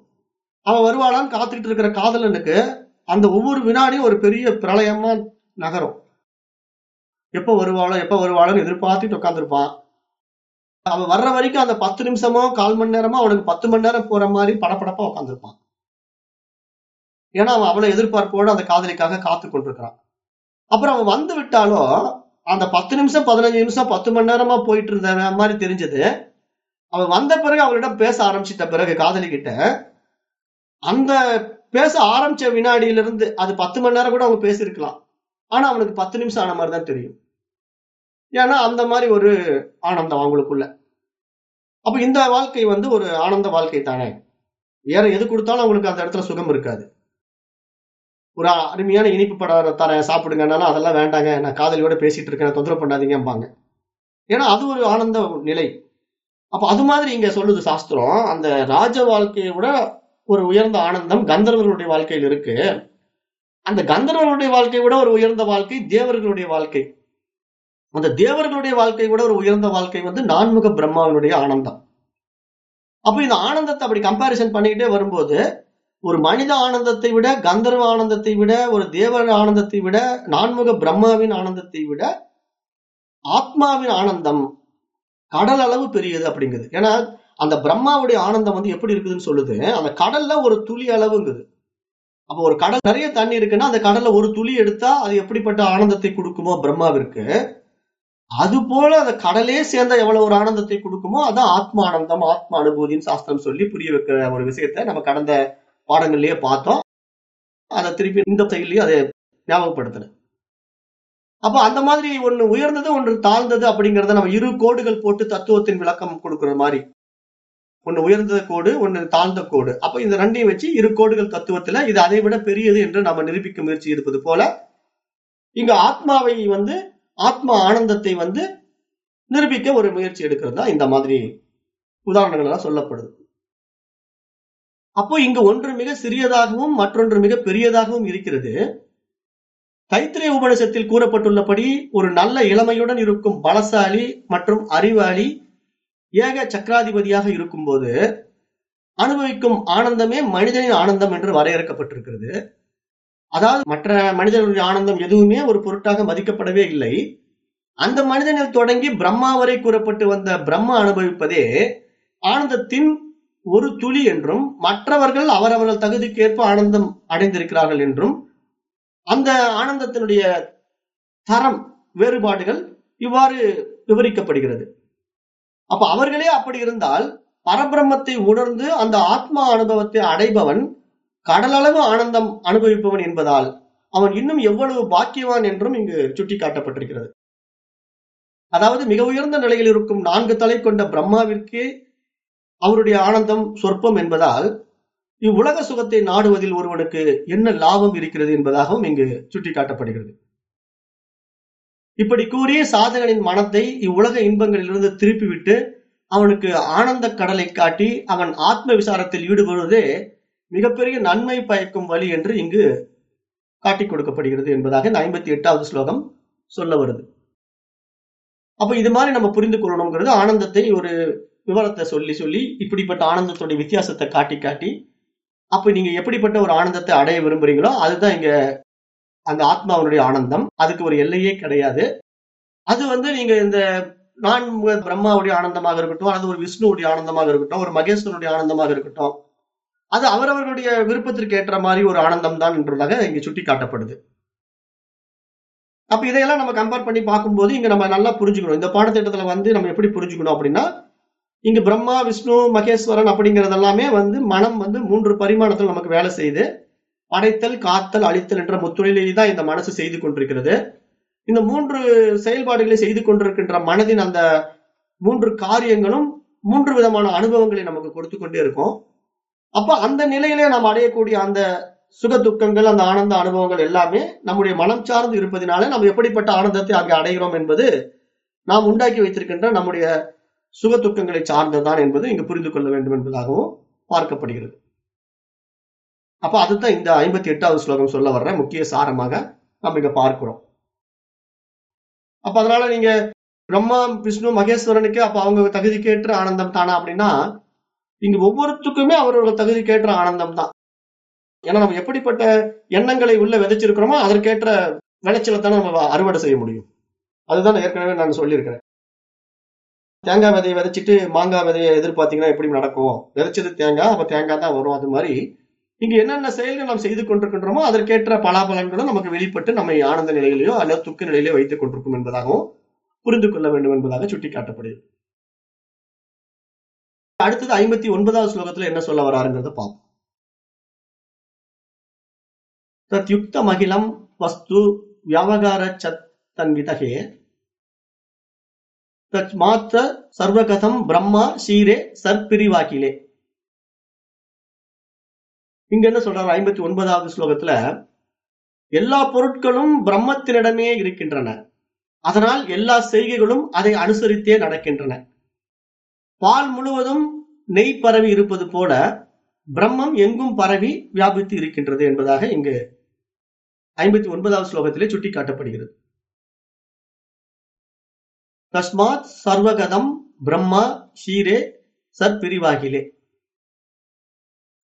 அவ வருவாளான்னு காத்துக்கிட்டு இருக்கிற காதலனுக்கு அந்த ஒவ்வொரு வினாடியும் ஒரு பெரிய பிரளயமா நகரும். எப்ப வருவாளோ எப்ப வருவாளோன்னு எதிர்பார்த்துட்டு உட்காந்துருப்பான் அவ வர்ற வரைக்கும் அந்த பத்து நிமிஷமோ கால் மணி நேரமோ அவனுக்கு பத்து மணி நேரம் போற மாதிரி படப்படப்பா உட்காந்துருப்பான் ஏன்னா அவன் அவ்வளவு எதிர்பார்ப்போடு அந்த காதலிக்காக காத்து கொண்டிருக்கிறான். அப்புறம் அவன் வந்து விட்டாலும் அந்த பத்து நிமிஷம் பதினஞ்சு நிமிஷம் பத்து மணி நேரமா போயிட்டு இருந்த மாதிரி தெரிஞ்சது. அவன் வந்த பிறகு அவளிடம் பேச ஆரம்பிச்சிட்ட பிறகு காதலிக்கிட்ட அந்த பேச ஆரம்பிச்ச வினாடியில இருந்து அது பத்து மணி நேரம் கூட அவங்க பேசியிருக்கலாம். ஆனா அவனுக்கு பத்து நிமிஷம் ஆன மாதிரி தான் தெரியும். ஏன்னா அந்த மாதிரி ஒரு ஆனந்தம் அவங்களுக்குள்ள. அப்ப இந்த வாழ்க்கை வந்து ஒரு ஆனந்த வாழ்க்கை தானே? வேற எது கொடுத்தாலும் அவங்களுக்கு அந்த இடத்துல சுகம் இருக்காது. ஒரு அருமையான இனிப்பு படம் தரேன் சாப்பிடுங்கனாலும் அதெல்லாம் வேண்டாங்க நான் காதலியோட பேசிட்டு இருக்கேன் தொந்தரவு பண்ணாதீங்கம்பாங்க. ஏன்னா அது ஒரு ஆனந்த நிலை. அப்ப அது மாதிரி இங்க சொல்லுது சாஸ்திரம் அந்த ராஜ வாழ்க்கையை விட ஒரு உயர்ந்த ஆனந்தம் கந்தர்வர்களுடைய வாழ்க்கையில் இருக்கு. அந்த கந்தர்வர்களுடைய வாழ்க்கையை விட ஒரு உயர்ந்த வாழ்க்கை தேவர்களுடைய வாழ்க்கை. அந்த தேவர்களுடைய வாழ்க்கை விட ஒரு உயர்ந்த வாழ்க்கை வந்து நான்முக பிரம்மாவினுடைய ஆனந்தம். அப்ப இந்த ஆனந்தத்தை அப்படி கம்பாரிசன் பண்ணிக்கிட்டே வரும்போது ஒரு மனித ஆனந்தத்தை விட கந்தர்வ ஆனந்தத்தை விட ஒரு தேவ ஆனந்தத்தை விட நான்முக பிரம்மாவின் ஆனந்தத்தை விட ஆத்மாவின் ஆனந்தம் கடல் அளவு பெரியது அப்படிங்குது. ஏன்னா அந்த பிரம்மாவுடைய ஆனந்தம் வந்து எப்படி இருக்குதுன்னு சொல்லுது. அந்த கடல்ல ஒரு துளி அளவுங்குது. அப்போ ஒரு கடல் நிறைய தண்ணி இருக்குன்னா அந்த கடல்ல ஒரு துளி எடுத்தா அது எப்படிப்பட்ட ஆனந்தத்தை கொடுக்குமோ பிரம்மாவிற்கு அது போல அந்த கடலே சேர்ந்த எவ்வளவு ஒரு ஆனந்தத்தை கொடுக்குமோ அதான் ஆத்ம ஆனந்தம் ஆத்ம அனுபூதின்னு சாஸ்திரம் சொல்லி புரிய வைக்கிற ஒரு விஷயத்த நம்ம கடந்த பாடங்கள்லயே பார்த்தோம். அதை திருப்பி இந்த செயலையும் அதை ஞாபகப்படுத்தின அப்ப அந்த மாதிரி ஒண்ணு உயர்ந்தது ஒன்று தாழ்ந்தது அப்படிங்கறத நம்ம இரு கோடுகள் போட்டு தத்துவத்தின் விளக்கம் கொடுக்கிற மாதிரி. ஒண்ணு உயர்ந்த கோடு ஒண்ணு தாழ்ந்த கோடு. அப்ப இந்த ரெண்டையும் வச்சு இரு கோடுகள் தத்துவத்துல இது அதை விட பெரியது என்று நம்ம நிரூபிக்க முயற்சி இருப்பது போல இங்க ஆத்மாவை வந்து ஆத்ம ஆனந்தத்தை வந்து நிரூபிக்க ஒரு முயற்சி எடுக்கிறது தான் இந்த மாதிரி உதாரணங்கள் எல்லாம் சொல்லப்படுது. அப்போ இங்கு ஒன்று மிக சிறியதாகவும் மற்றொன்று மிக பெரியதாகவும் இருக்கிறது. தைத்திரிய உபநிஷத்தில் கூறப்பட்டுள்ளபடி ஒரு நல்ல இளமையுடன் இருக்கும் பலசாலி மற்றும் அறிவாளி ஏக சக்கராதிபதியாக இருக்கும்போது அனுபவிக்கும் ஆனந்தமே மனிதனின் ஆனந்தம் என்று வரையறுக்கப்பட்டிருக்கிறது. அதாவது மற்ற மனிதர்களுடைய ஆனந்தம் எதுவுமே ஒரு பொருட்டாக மதிக்கப்படவே இல்லை. அந்த மனிதனில் தொடங்கி பிரம்மா வரை கூறப்பட்டு வந்த பிரம்ம அனுபவிப்பதே ஆனந்தத்தின் ஒரு துளி என்றும் மற்றவர்கள் அவரவர்கள் தகுதிக்கேற்ப ஆனந்தம் அடைந்திருக்கிறார்கள் என்றும் அந்த ஆனந்தத்தினுடைய தரம் வேறுபாடுகள் இவ்வாறு விவரிக்கப்படுகிறது. அப்ப அவர்களே அப்படி இருந்தால் பரபிரம்மத்தை உணர்ந்து அந்த ஆத்மா அனுபவத்தை அடைபவன் கடலளவு ஆனந்தம் அனுபவிப்பவன் என்பதால் அவன் இன்னும் எவ்வளவு பாக்கியவான் என்றும் இங்கு சுட்டிக்காட்டப்பட்டிருக்கிறது. அதாவது மிக உயர்ந்த நிலையில் இருக்கும் நான்கு தலை கொண்ட பிரம்மாவிற்கே அவருடைய ஆனந்தம் சொற்பம் என்பதால் இவ்வுலக சுகத்தை நாடுவதில் ஒருவனுக்கு என்ன லாபம் இருக்கிறது என்பதாகவும் இங்கு சுட்டிக்காட்டப்படுகிறது. இப்படி கூறிய சாதகனின் மனத்தை இவ்வுலக இன்பங்களிலிருந்து திருப்பிவிட்டு அவனுக்கு ஆனந்த கடலை காட்டி அவன் ஆத்ம விசாரத்தில் ஈடுபடுவதே மிகப்பெரிய நன்மை பயக்கும் வழி என்று இங்கு காட்டிக் கொடுக்கப்படுகிறது என்பதாக இந்த ஐம்பத்தி எட்டாவது ஸ்லோகம் சொல்ல வருது. அப்ப இது மாதிரி நம்ம புரிந்து கொள்ளணுங்கிறது ஆனந்தத்தை ஒரு விவரத்தை சொல்லி சொல்லி இப்படிப்பட்ட ஆனந்தத்துடைய வித்தியாசத்தை காட்டி காட்டி அப்ப நீங்க எப்படிப்பட்ட ஒரு ஆனந்தத்தை அடைய விரும்புறீங்களோ அதுதான் இங்க அந்த ஆத்மாவனுடைய ஆனந்தம். அதுக்கு ஒரு எல்லையே கிடையாது. அது வந்து நீங்க இந்த நான் பிரம்மாவுடைய ஆனந்தமாக இருக்கட்டும் அல்லது ஒரு விஷ்ணுவுடைய ஆனந்தமாக இருக்கட்டும் ஒரு மகேஸ்வரனுடைய ஆனந்தமாக இருக்கட்டும் அது அவரவர்களுடைய விருப்பத்திற்கு ஏற்ற மாதிரி ஒரு ஆனந்தம் தான் என்றதாக இங்க சுட்டி காட்டப்படுது அப்ப இதையெல்லாம் நம்ம கம்பேர் பண்ணி பார்க்கும்போது இங்க நம்ம நல்லா புரிஞ்சுக்கணும். இந்த பாடத்திட்டத்துல வந்து நம்ம எப்படி புரிஞ்சுக்கணும் அப்படின்னா இங்க பிரம்மா விஷ்ணு மகேஸ்வரன் அப்படிங்கிறது எல்லாமே வந்து மனம் வந்து மூன்று பரிமாணத்தில் நமக்கு வேலை செய்யுது படைத்தல் காத்தல் அழித்தல் என்ற முத்துறையிலேயே தான் இந்த மனசு செய்து கொண்டிருக்கிறது. இந்த மூன்று செயல்பாடுகளை செய்து கொண்டிருக்கின்ற மனதின் அந்த மூன்று காரியங்களும் மூன்று விதமான அனுபவங்களை நமக்கு கொடுத்து கொண்டே இருக்கும். அப்ப அந்த நிலையிலே நாம் அடையக்கூடிய அந்த சுக துக்கங்கள் அந்த ஆனந்த அனுபவங்கள் எல்லாமே நம்முடைய மனம் சார்ந்து இருப்பதினால நாம் எப்படிப்பட்ட ஆனந்தத்தை அங்கே அடைகிறோம் என்பது நாம் உண்டாக்கி வைத்திருக்கின்ற நம்முடைய சுக துக்கங்களை சார்ந்ததுதான் என்பது இங்கு புரிந்து கொள்ள வேண்டும் என்பதாகவும் பார்க்கப்படுகிறது. அப்ப அதுதான் இந்த ஐம்பத்தி எட்டாவது ஸ்லோகம் சொல்ல வர்ற முக்கிய சாரமாக நம்ம இங்க பார்க்கிறோம். அப்ப அதனால நீங்க பிரம்மா விஷ்ணு மகேஸ்வரனுக்கு அப்ப அவங்க தகுதிக்கேற்ற ஆனந்தம் தானா அப்படின்னா இங்க ஒவ்வொருத்துக்குமே அவரவர்கள் தகுதி கேட்ட ஆனந்தம் தான் ஏன்னா நம்ம எப்படிப்பட்ட எண்ணங்களை உள்ள விதைச்சிருக்கிறோமோ அதற்கேற்ற விளைச்சலை தானே நம்ம அறுவடை செய்ய முடியும். அதுதான் ஏற்கனவே நான் சொல்லியிருக்கிறேன். தேங்காய் விதையை விதைச்சிட்டு மாங்காய் விதையை எதிர்பார்த்தீங்கன்னா எப்படி நடக்கும்? விதைச்சது தேங்காய் அப்ப தேங்காய் தான் வரும். அது மாதிரி இங்க என்னென்ன செயல்கள் நாம் செய்து கொண்டிருக்கின்றோமோ அதற்கேற்ற பலாபலன்களும் நமக்கு வெளிப்பட்டு நம்மை ஆனந்த நிலையிலேயோ அல்லது துக்க நிலையிலேயோ வைத்துக் கொண்டிருக்கும் என்பதாகவும் புரிந்து கொள்ள வேண்டும் என்பதாக சுட்டிக்காட்டப்படுகிறது. அடுத்தது ஐம்பத்தி ஒன்பதாவது ஸ்லோகத்துல என்ன சொல்ல வராருங்கிறத பார்ப்போம். தத்யுக்த மகிழம் வஸ்து வியாபகார சத்தன்விதகே தத் மாத்த சர்வகதம் பிரம்மா சீரே சற்பிரிவாக்கிலே இங்க என்ன சொல்றாரு? ஐம்பத்தி ஒன்பதாவது ஸ்லோகத்துல எல்லா பொருட்களும் பிரம்மத்தினிடமே இருக்கின்றன. அதனால் எல்லா செய்கைகளும் அதை அனுசரித்தே நடக்கின்றன. பால் முழுவதும் நெய் பரவி இருப்பது போல பிரம்மம் எங்கும் பரவி வியாபித்து இருக்கின்றது என்பதாக இங்கு ஐம்பத்தி ஒன்பதாவது ஸ்லோகத்திலே சுட்டி காட்டப்படுகிறது தஸ்மாத் சர்வகதம் பிரம்மா ஷீரே சற்பிரிவாகிலே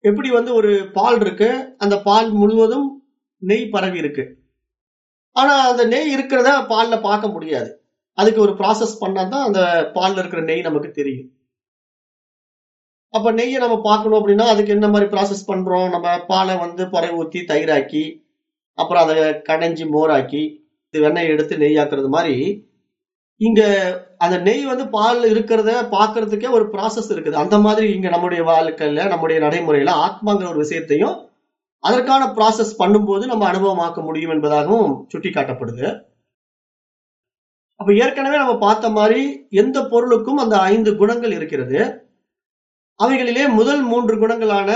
எப்படி வந்து ஒரு பால் இருக்கு அந்த பால் முழுவதும் நெய் பரவி இருக்கு. ஆனா அந்த நெய் இருக்கிறத பால்ல பார்க்க முடியாது. அதுக்கு ஒரு ப்ராசஸ் பண்ணாதான் அந்த பால்ல இருக்கிற நெய் நமக்கு தெரியும். அப்ப நெய்யை நம்ம பார்க்கணும் அப்படின்னா அதுக்கு என்ன மாதிரி ப்ராசஸ் பண்றோம்? நம்ம பாலை வந்து புறை ஊற்றி தயிராக்கி அப்புறம் அதை கடைஞ்சி மோராக்கி இது வெண்ணெய் எடுத்து நெய்யாக்குறது மாதிரி இங்க அந்த நெய் வந்து பால் இருக்கிறத பாக்குறதுக்கே ஒரு ப்ராசஸ் இருக்குது. அந்த மாதிரி இங்க நம்முடைய வாழ்க்கையில நம்முடைய நடைமுறையில ஆத்மாங்கிற ஒரு விஷயத்தையும் அதற்கான ப்ராசஸ் பண்ணும்போது நம்ம அனுபவமாக்க முடியும் என்பதாகவும் சுட்டி காட்டப்படுது அப்ப ஏற்கனவே நம்ம பார்த்த மாதிரி எந்த பொருளுக்கும் அந்த ஐந்து குணங்கள் இருக்கிறது. அவைகளிலே முதல் மூன்று குணங்களான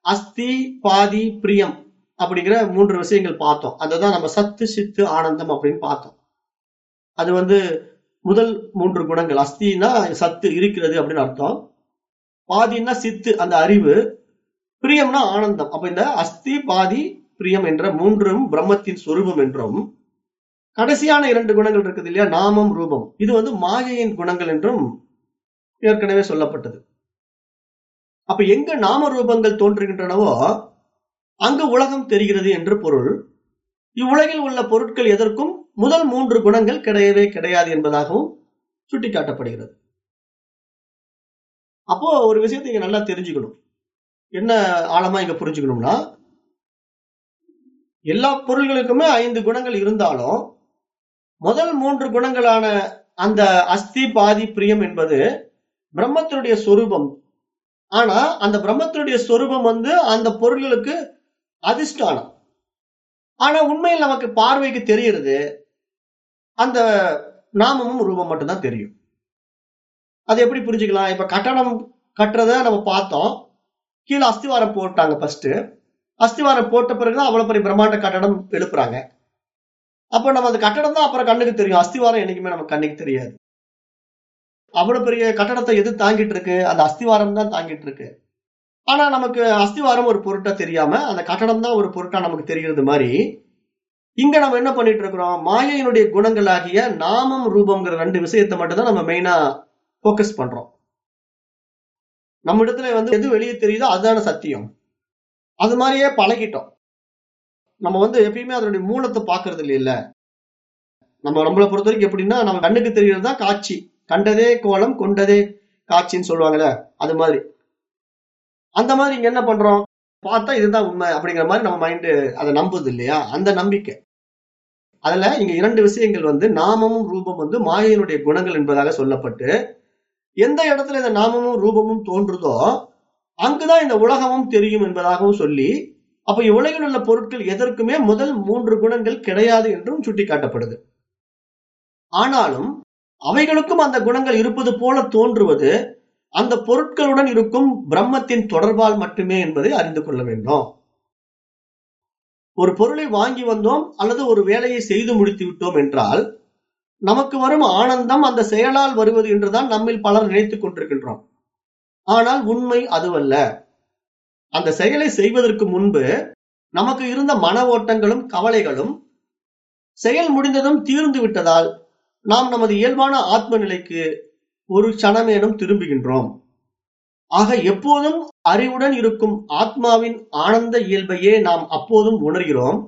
அஸ்தி பாதி பிரியம் அப்படிங்கிற மூன்று விஷயங்கள் பார்த்தோம். அதுதான் நம்ம சத்து சித்து ஆனந்தம் அப்படின்னு பார்த்தோம். அது வந்து முதல் மூன்று குணங்கள். அஸ்தினா சத்து இருக்கிறது அப்படின்னு அர்த்தம். பாதின்னா சித்து அந்த அறிவு. பிரியம்னா ஆனந்தம். அப்ப இந்த அஸ்தி பாதி பிரியம் என்ற மூன்றும் பிரம்மத்தின் சொரூபம் என்றும் கடைசியான இரண்டு குணங்கள் இருக்குது இல்லையா? நாமம் ரூபம். இது வந்து மாயையின் குணங்கள் என்றும் ஏற்கனவே சொல்லப்பட்டது. அப்ப எங்க நாம ரூபங்கள் தோன்றுகின்றனவோ அங்கு உலகம் தெரிகிறது என்று பொருள். இவ்வுலகில் உள்ள பொருட்கள் எதற்கும் முதல் மூன்று குணங்கள் கிடையவே கிடையாது என்பதாகவும் சுட்டிக்காட்டப்படுகிறது. அப்போ ஒரு விஷயத்தை இங்க நல்லா தெரிஞ்சுக்கணும். என்ன ஆழமா இங்க புரிஞ்சுக்கணும்னா எல்லா பொருள்களுக்குமே ஐந்து குணங்கள் இருந்தாலும் முதல் மூன்று குணங்களான அந்த அஸ்தி பாதி பிரியம் என்பது பிரம்மத்தினுடைய சொரூபம் ஆனா அந்த பிரம்மத்தினுடைய சொரூபம் வந்து அந்த பொருள்களுக்கு அதிஷ்டானம். ஆனா உண்மையில் நமக்கு பார்வைக்கு தெரியறது அந்த நாமமும் ரூபம் மட்டும்தான் தெரியும். அது எப்படி புரிஞ்சுக்கலாம்? இப்ப கட்டணம் கட்டுறத நம்ம பார்த்தோம். கீழே அஸ்திவாரம் போட்டாங்க ஃபர்ஸ்ட் அஸ்திவாரம் போட்ட பிறகுதான் அவ்வளவு பெரிய பிரம்மாண்ட கட்டடம் எழுப்புறாங்க. அப்போ நம்ம அந்த கட்டடம் தான் அப்புறம் கண்ணுக்கு தெரியும். அஸ்திவாரம் என்னைக்குமே நமக்கு கண்ணுக்கு தெரியாது. அவ்வளவு பெரிய கட்டடத்தை எது தாங்கிட்டு இருக்கு? அந்த அஸ்திவாரம் தான் தாங்கிட்டு இருக்கு. ஆனா நமக்கு அஸ்திவாரம் ஒரு பொருட்டா தெரியாம அந்த கட்டடம் தான் ஒரு பொருட்டா நமக்கு தெரியறது மாதிரி இங்க நம்ம என்ன பண்ணிட்டு இருக்கிறோம்? மாயையினுடைய குணங்களாகிய நாமம் ரூபம்ங்கிற ரெண்டு விஷயத்தை மட்டும் தான் நம்ம மெயினா போக்கஸ் பண்றோம். நம்ம இடத்துல வந்து எது வெளியே தெரியுதோ அதுதான சத்தியம். அது மாதிரியே பழகிட்டோம். நம்ம வந்து எப்பயுமே அதனுடைய மூலத்தை பாக்குறது இல்லையில நம்ம நம்மளை பொறுத்த வரைக்கும் எப்படின்னா நம்ம கண்ணுக்கு தெரியறது தான் காட்சி. கண்டதே கோலம் கொண்டதே காட்சின்னு சொல்லுவாங்கல்ல அது மாதிரி. அந்த மாதிரி இங்க என்ன பண்றோம்? பார்த்தா இதுதான் உண்மை அப்படிங்கிற மாதிரி நம்ம மைண்டு அதை நம்புது இல்லையா? அந்த நம்பிக்கை. அதுல இங்க இரண்டு விஷயங்கள் வந்து நாமமும் ரூபம் வந்து மாயையினுடைய குணங்கள் என்பதாக சொல்லப்பட்டு எந்த இடத்துல இந்த நாமமும் ரூபமும் தோன்றுதோ அங்குதான் இந்த உலகமும் தெரியும் என்பதாகவும் சொல்லி அப்ப இவ்வுலகில் உள்ள பொருட்கள் எதற்குமே முதல் மூன்று குணங்கள் கிடையாது என்றும் சுட்டிக்காட்டப்படுது. ஆனாலும் அவைகளுக்கும் அந்த குணங்கள் இருப்பது போல தோன்றுவது அந்த பொருட்களுடன் இருக்கும் பிரம்மத்தின் தொடர்பால் மட்டுமே என்பதை அறிந்து கொள்ள வேண்டும். ஒரு பொருளை வாங்கி வந்தோம் அல்லது ஒரு வேலையை செய்து முடித்து விட்டோம் என்றால் நமக்கு வரும் ஆனந்தம் அந்த செயலால் வருவது என்றுதான் நம்மில் பலர் நினைத்துக் கொண்டிருக்கின்றோம். ஆனால் உண்மை அதுவல்ல. அந்த செயலை செய்வதற்கு முன்பு நமக்கு இருந்த மன ஓட்டங்களும் கவலைகளும் செயல் முடிந்ததும் தீர்ந்து விட்டதால் நாம் நமது இயல்பான ஆத்ம நிலைக்கு ஒரு சனமேனும் திரும்புகின்றோம். ஆக எப்போதும் அறிவுடன் இருக்கும் ஆத்மாவின் ஆனந்த இயல்பையே நாம் அப்போதும் உணர்கிறோம்.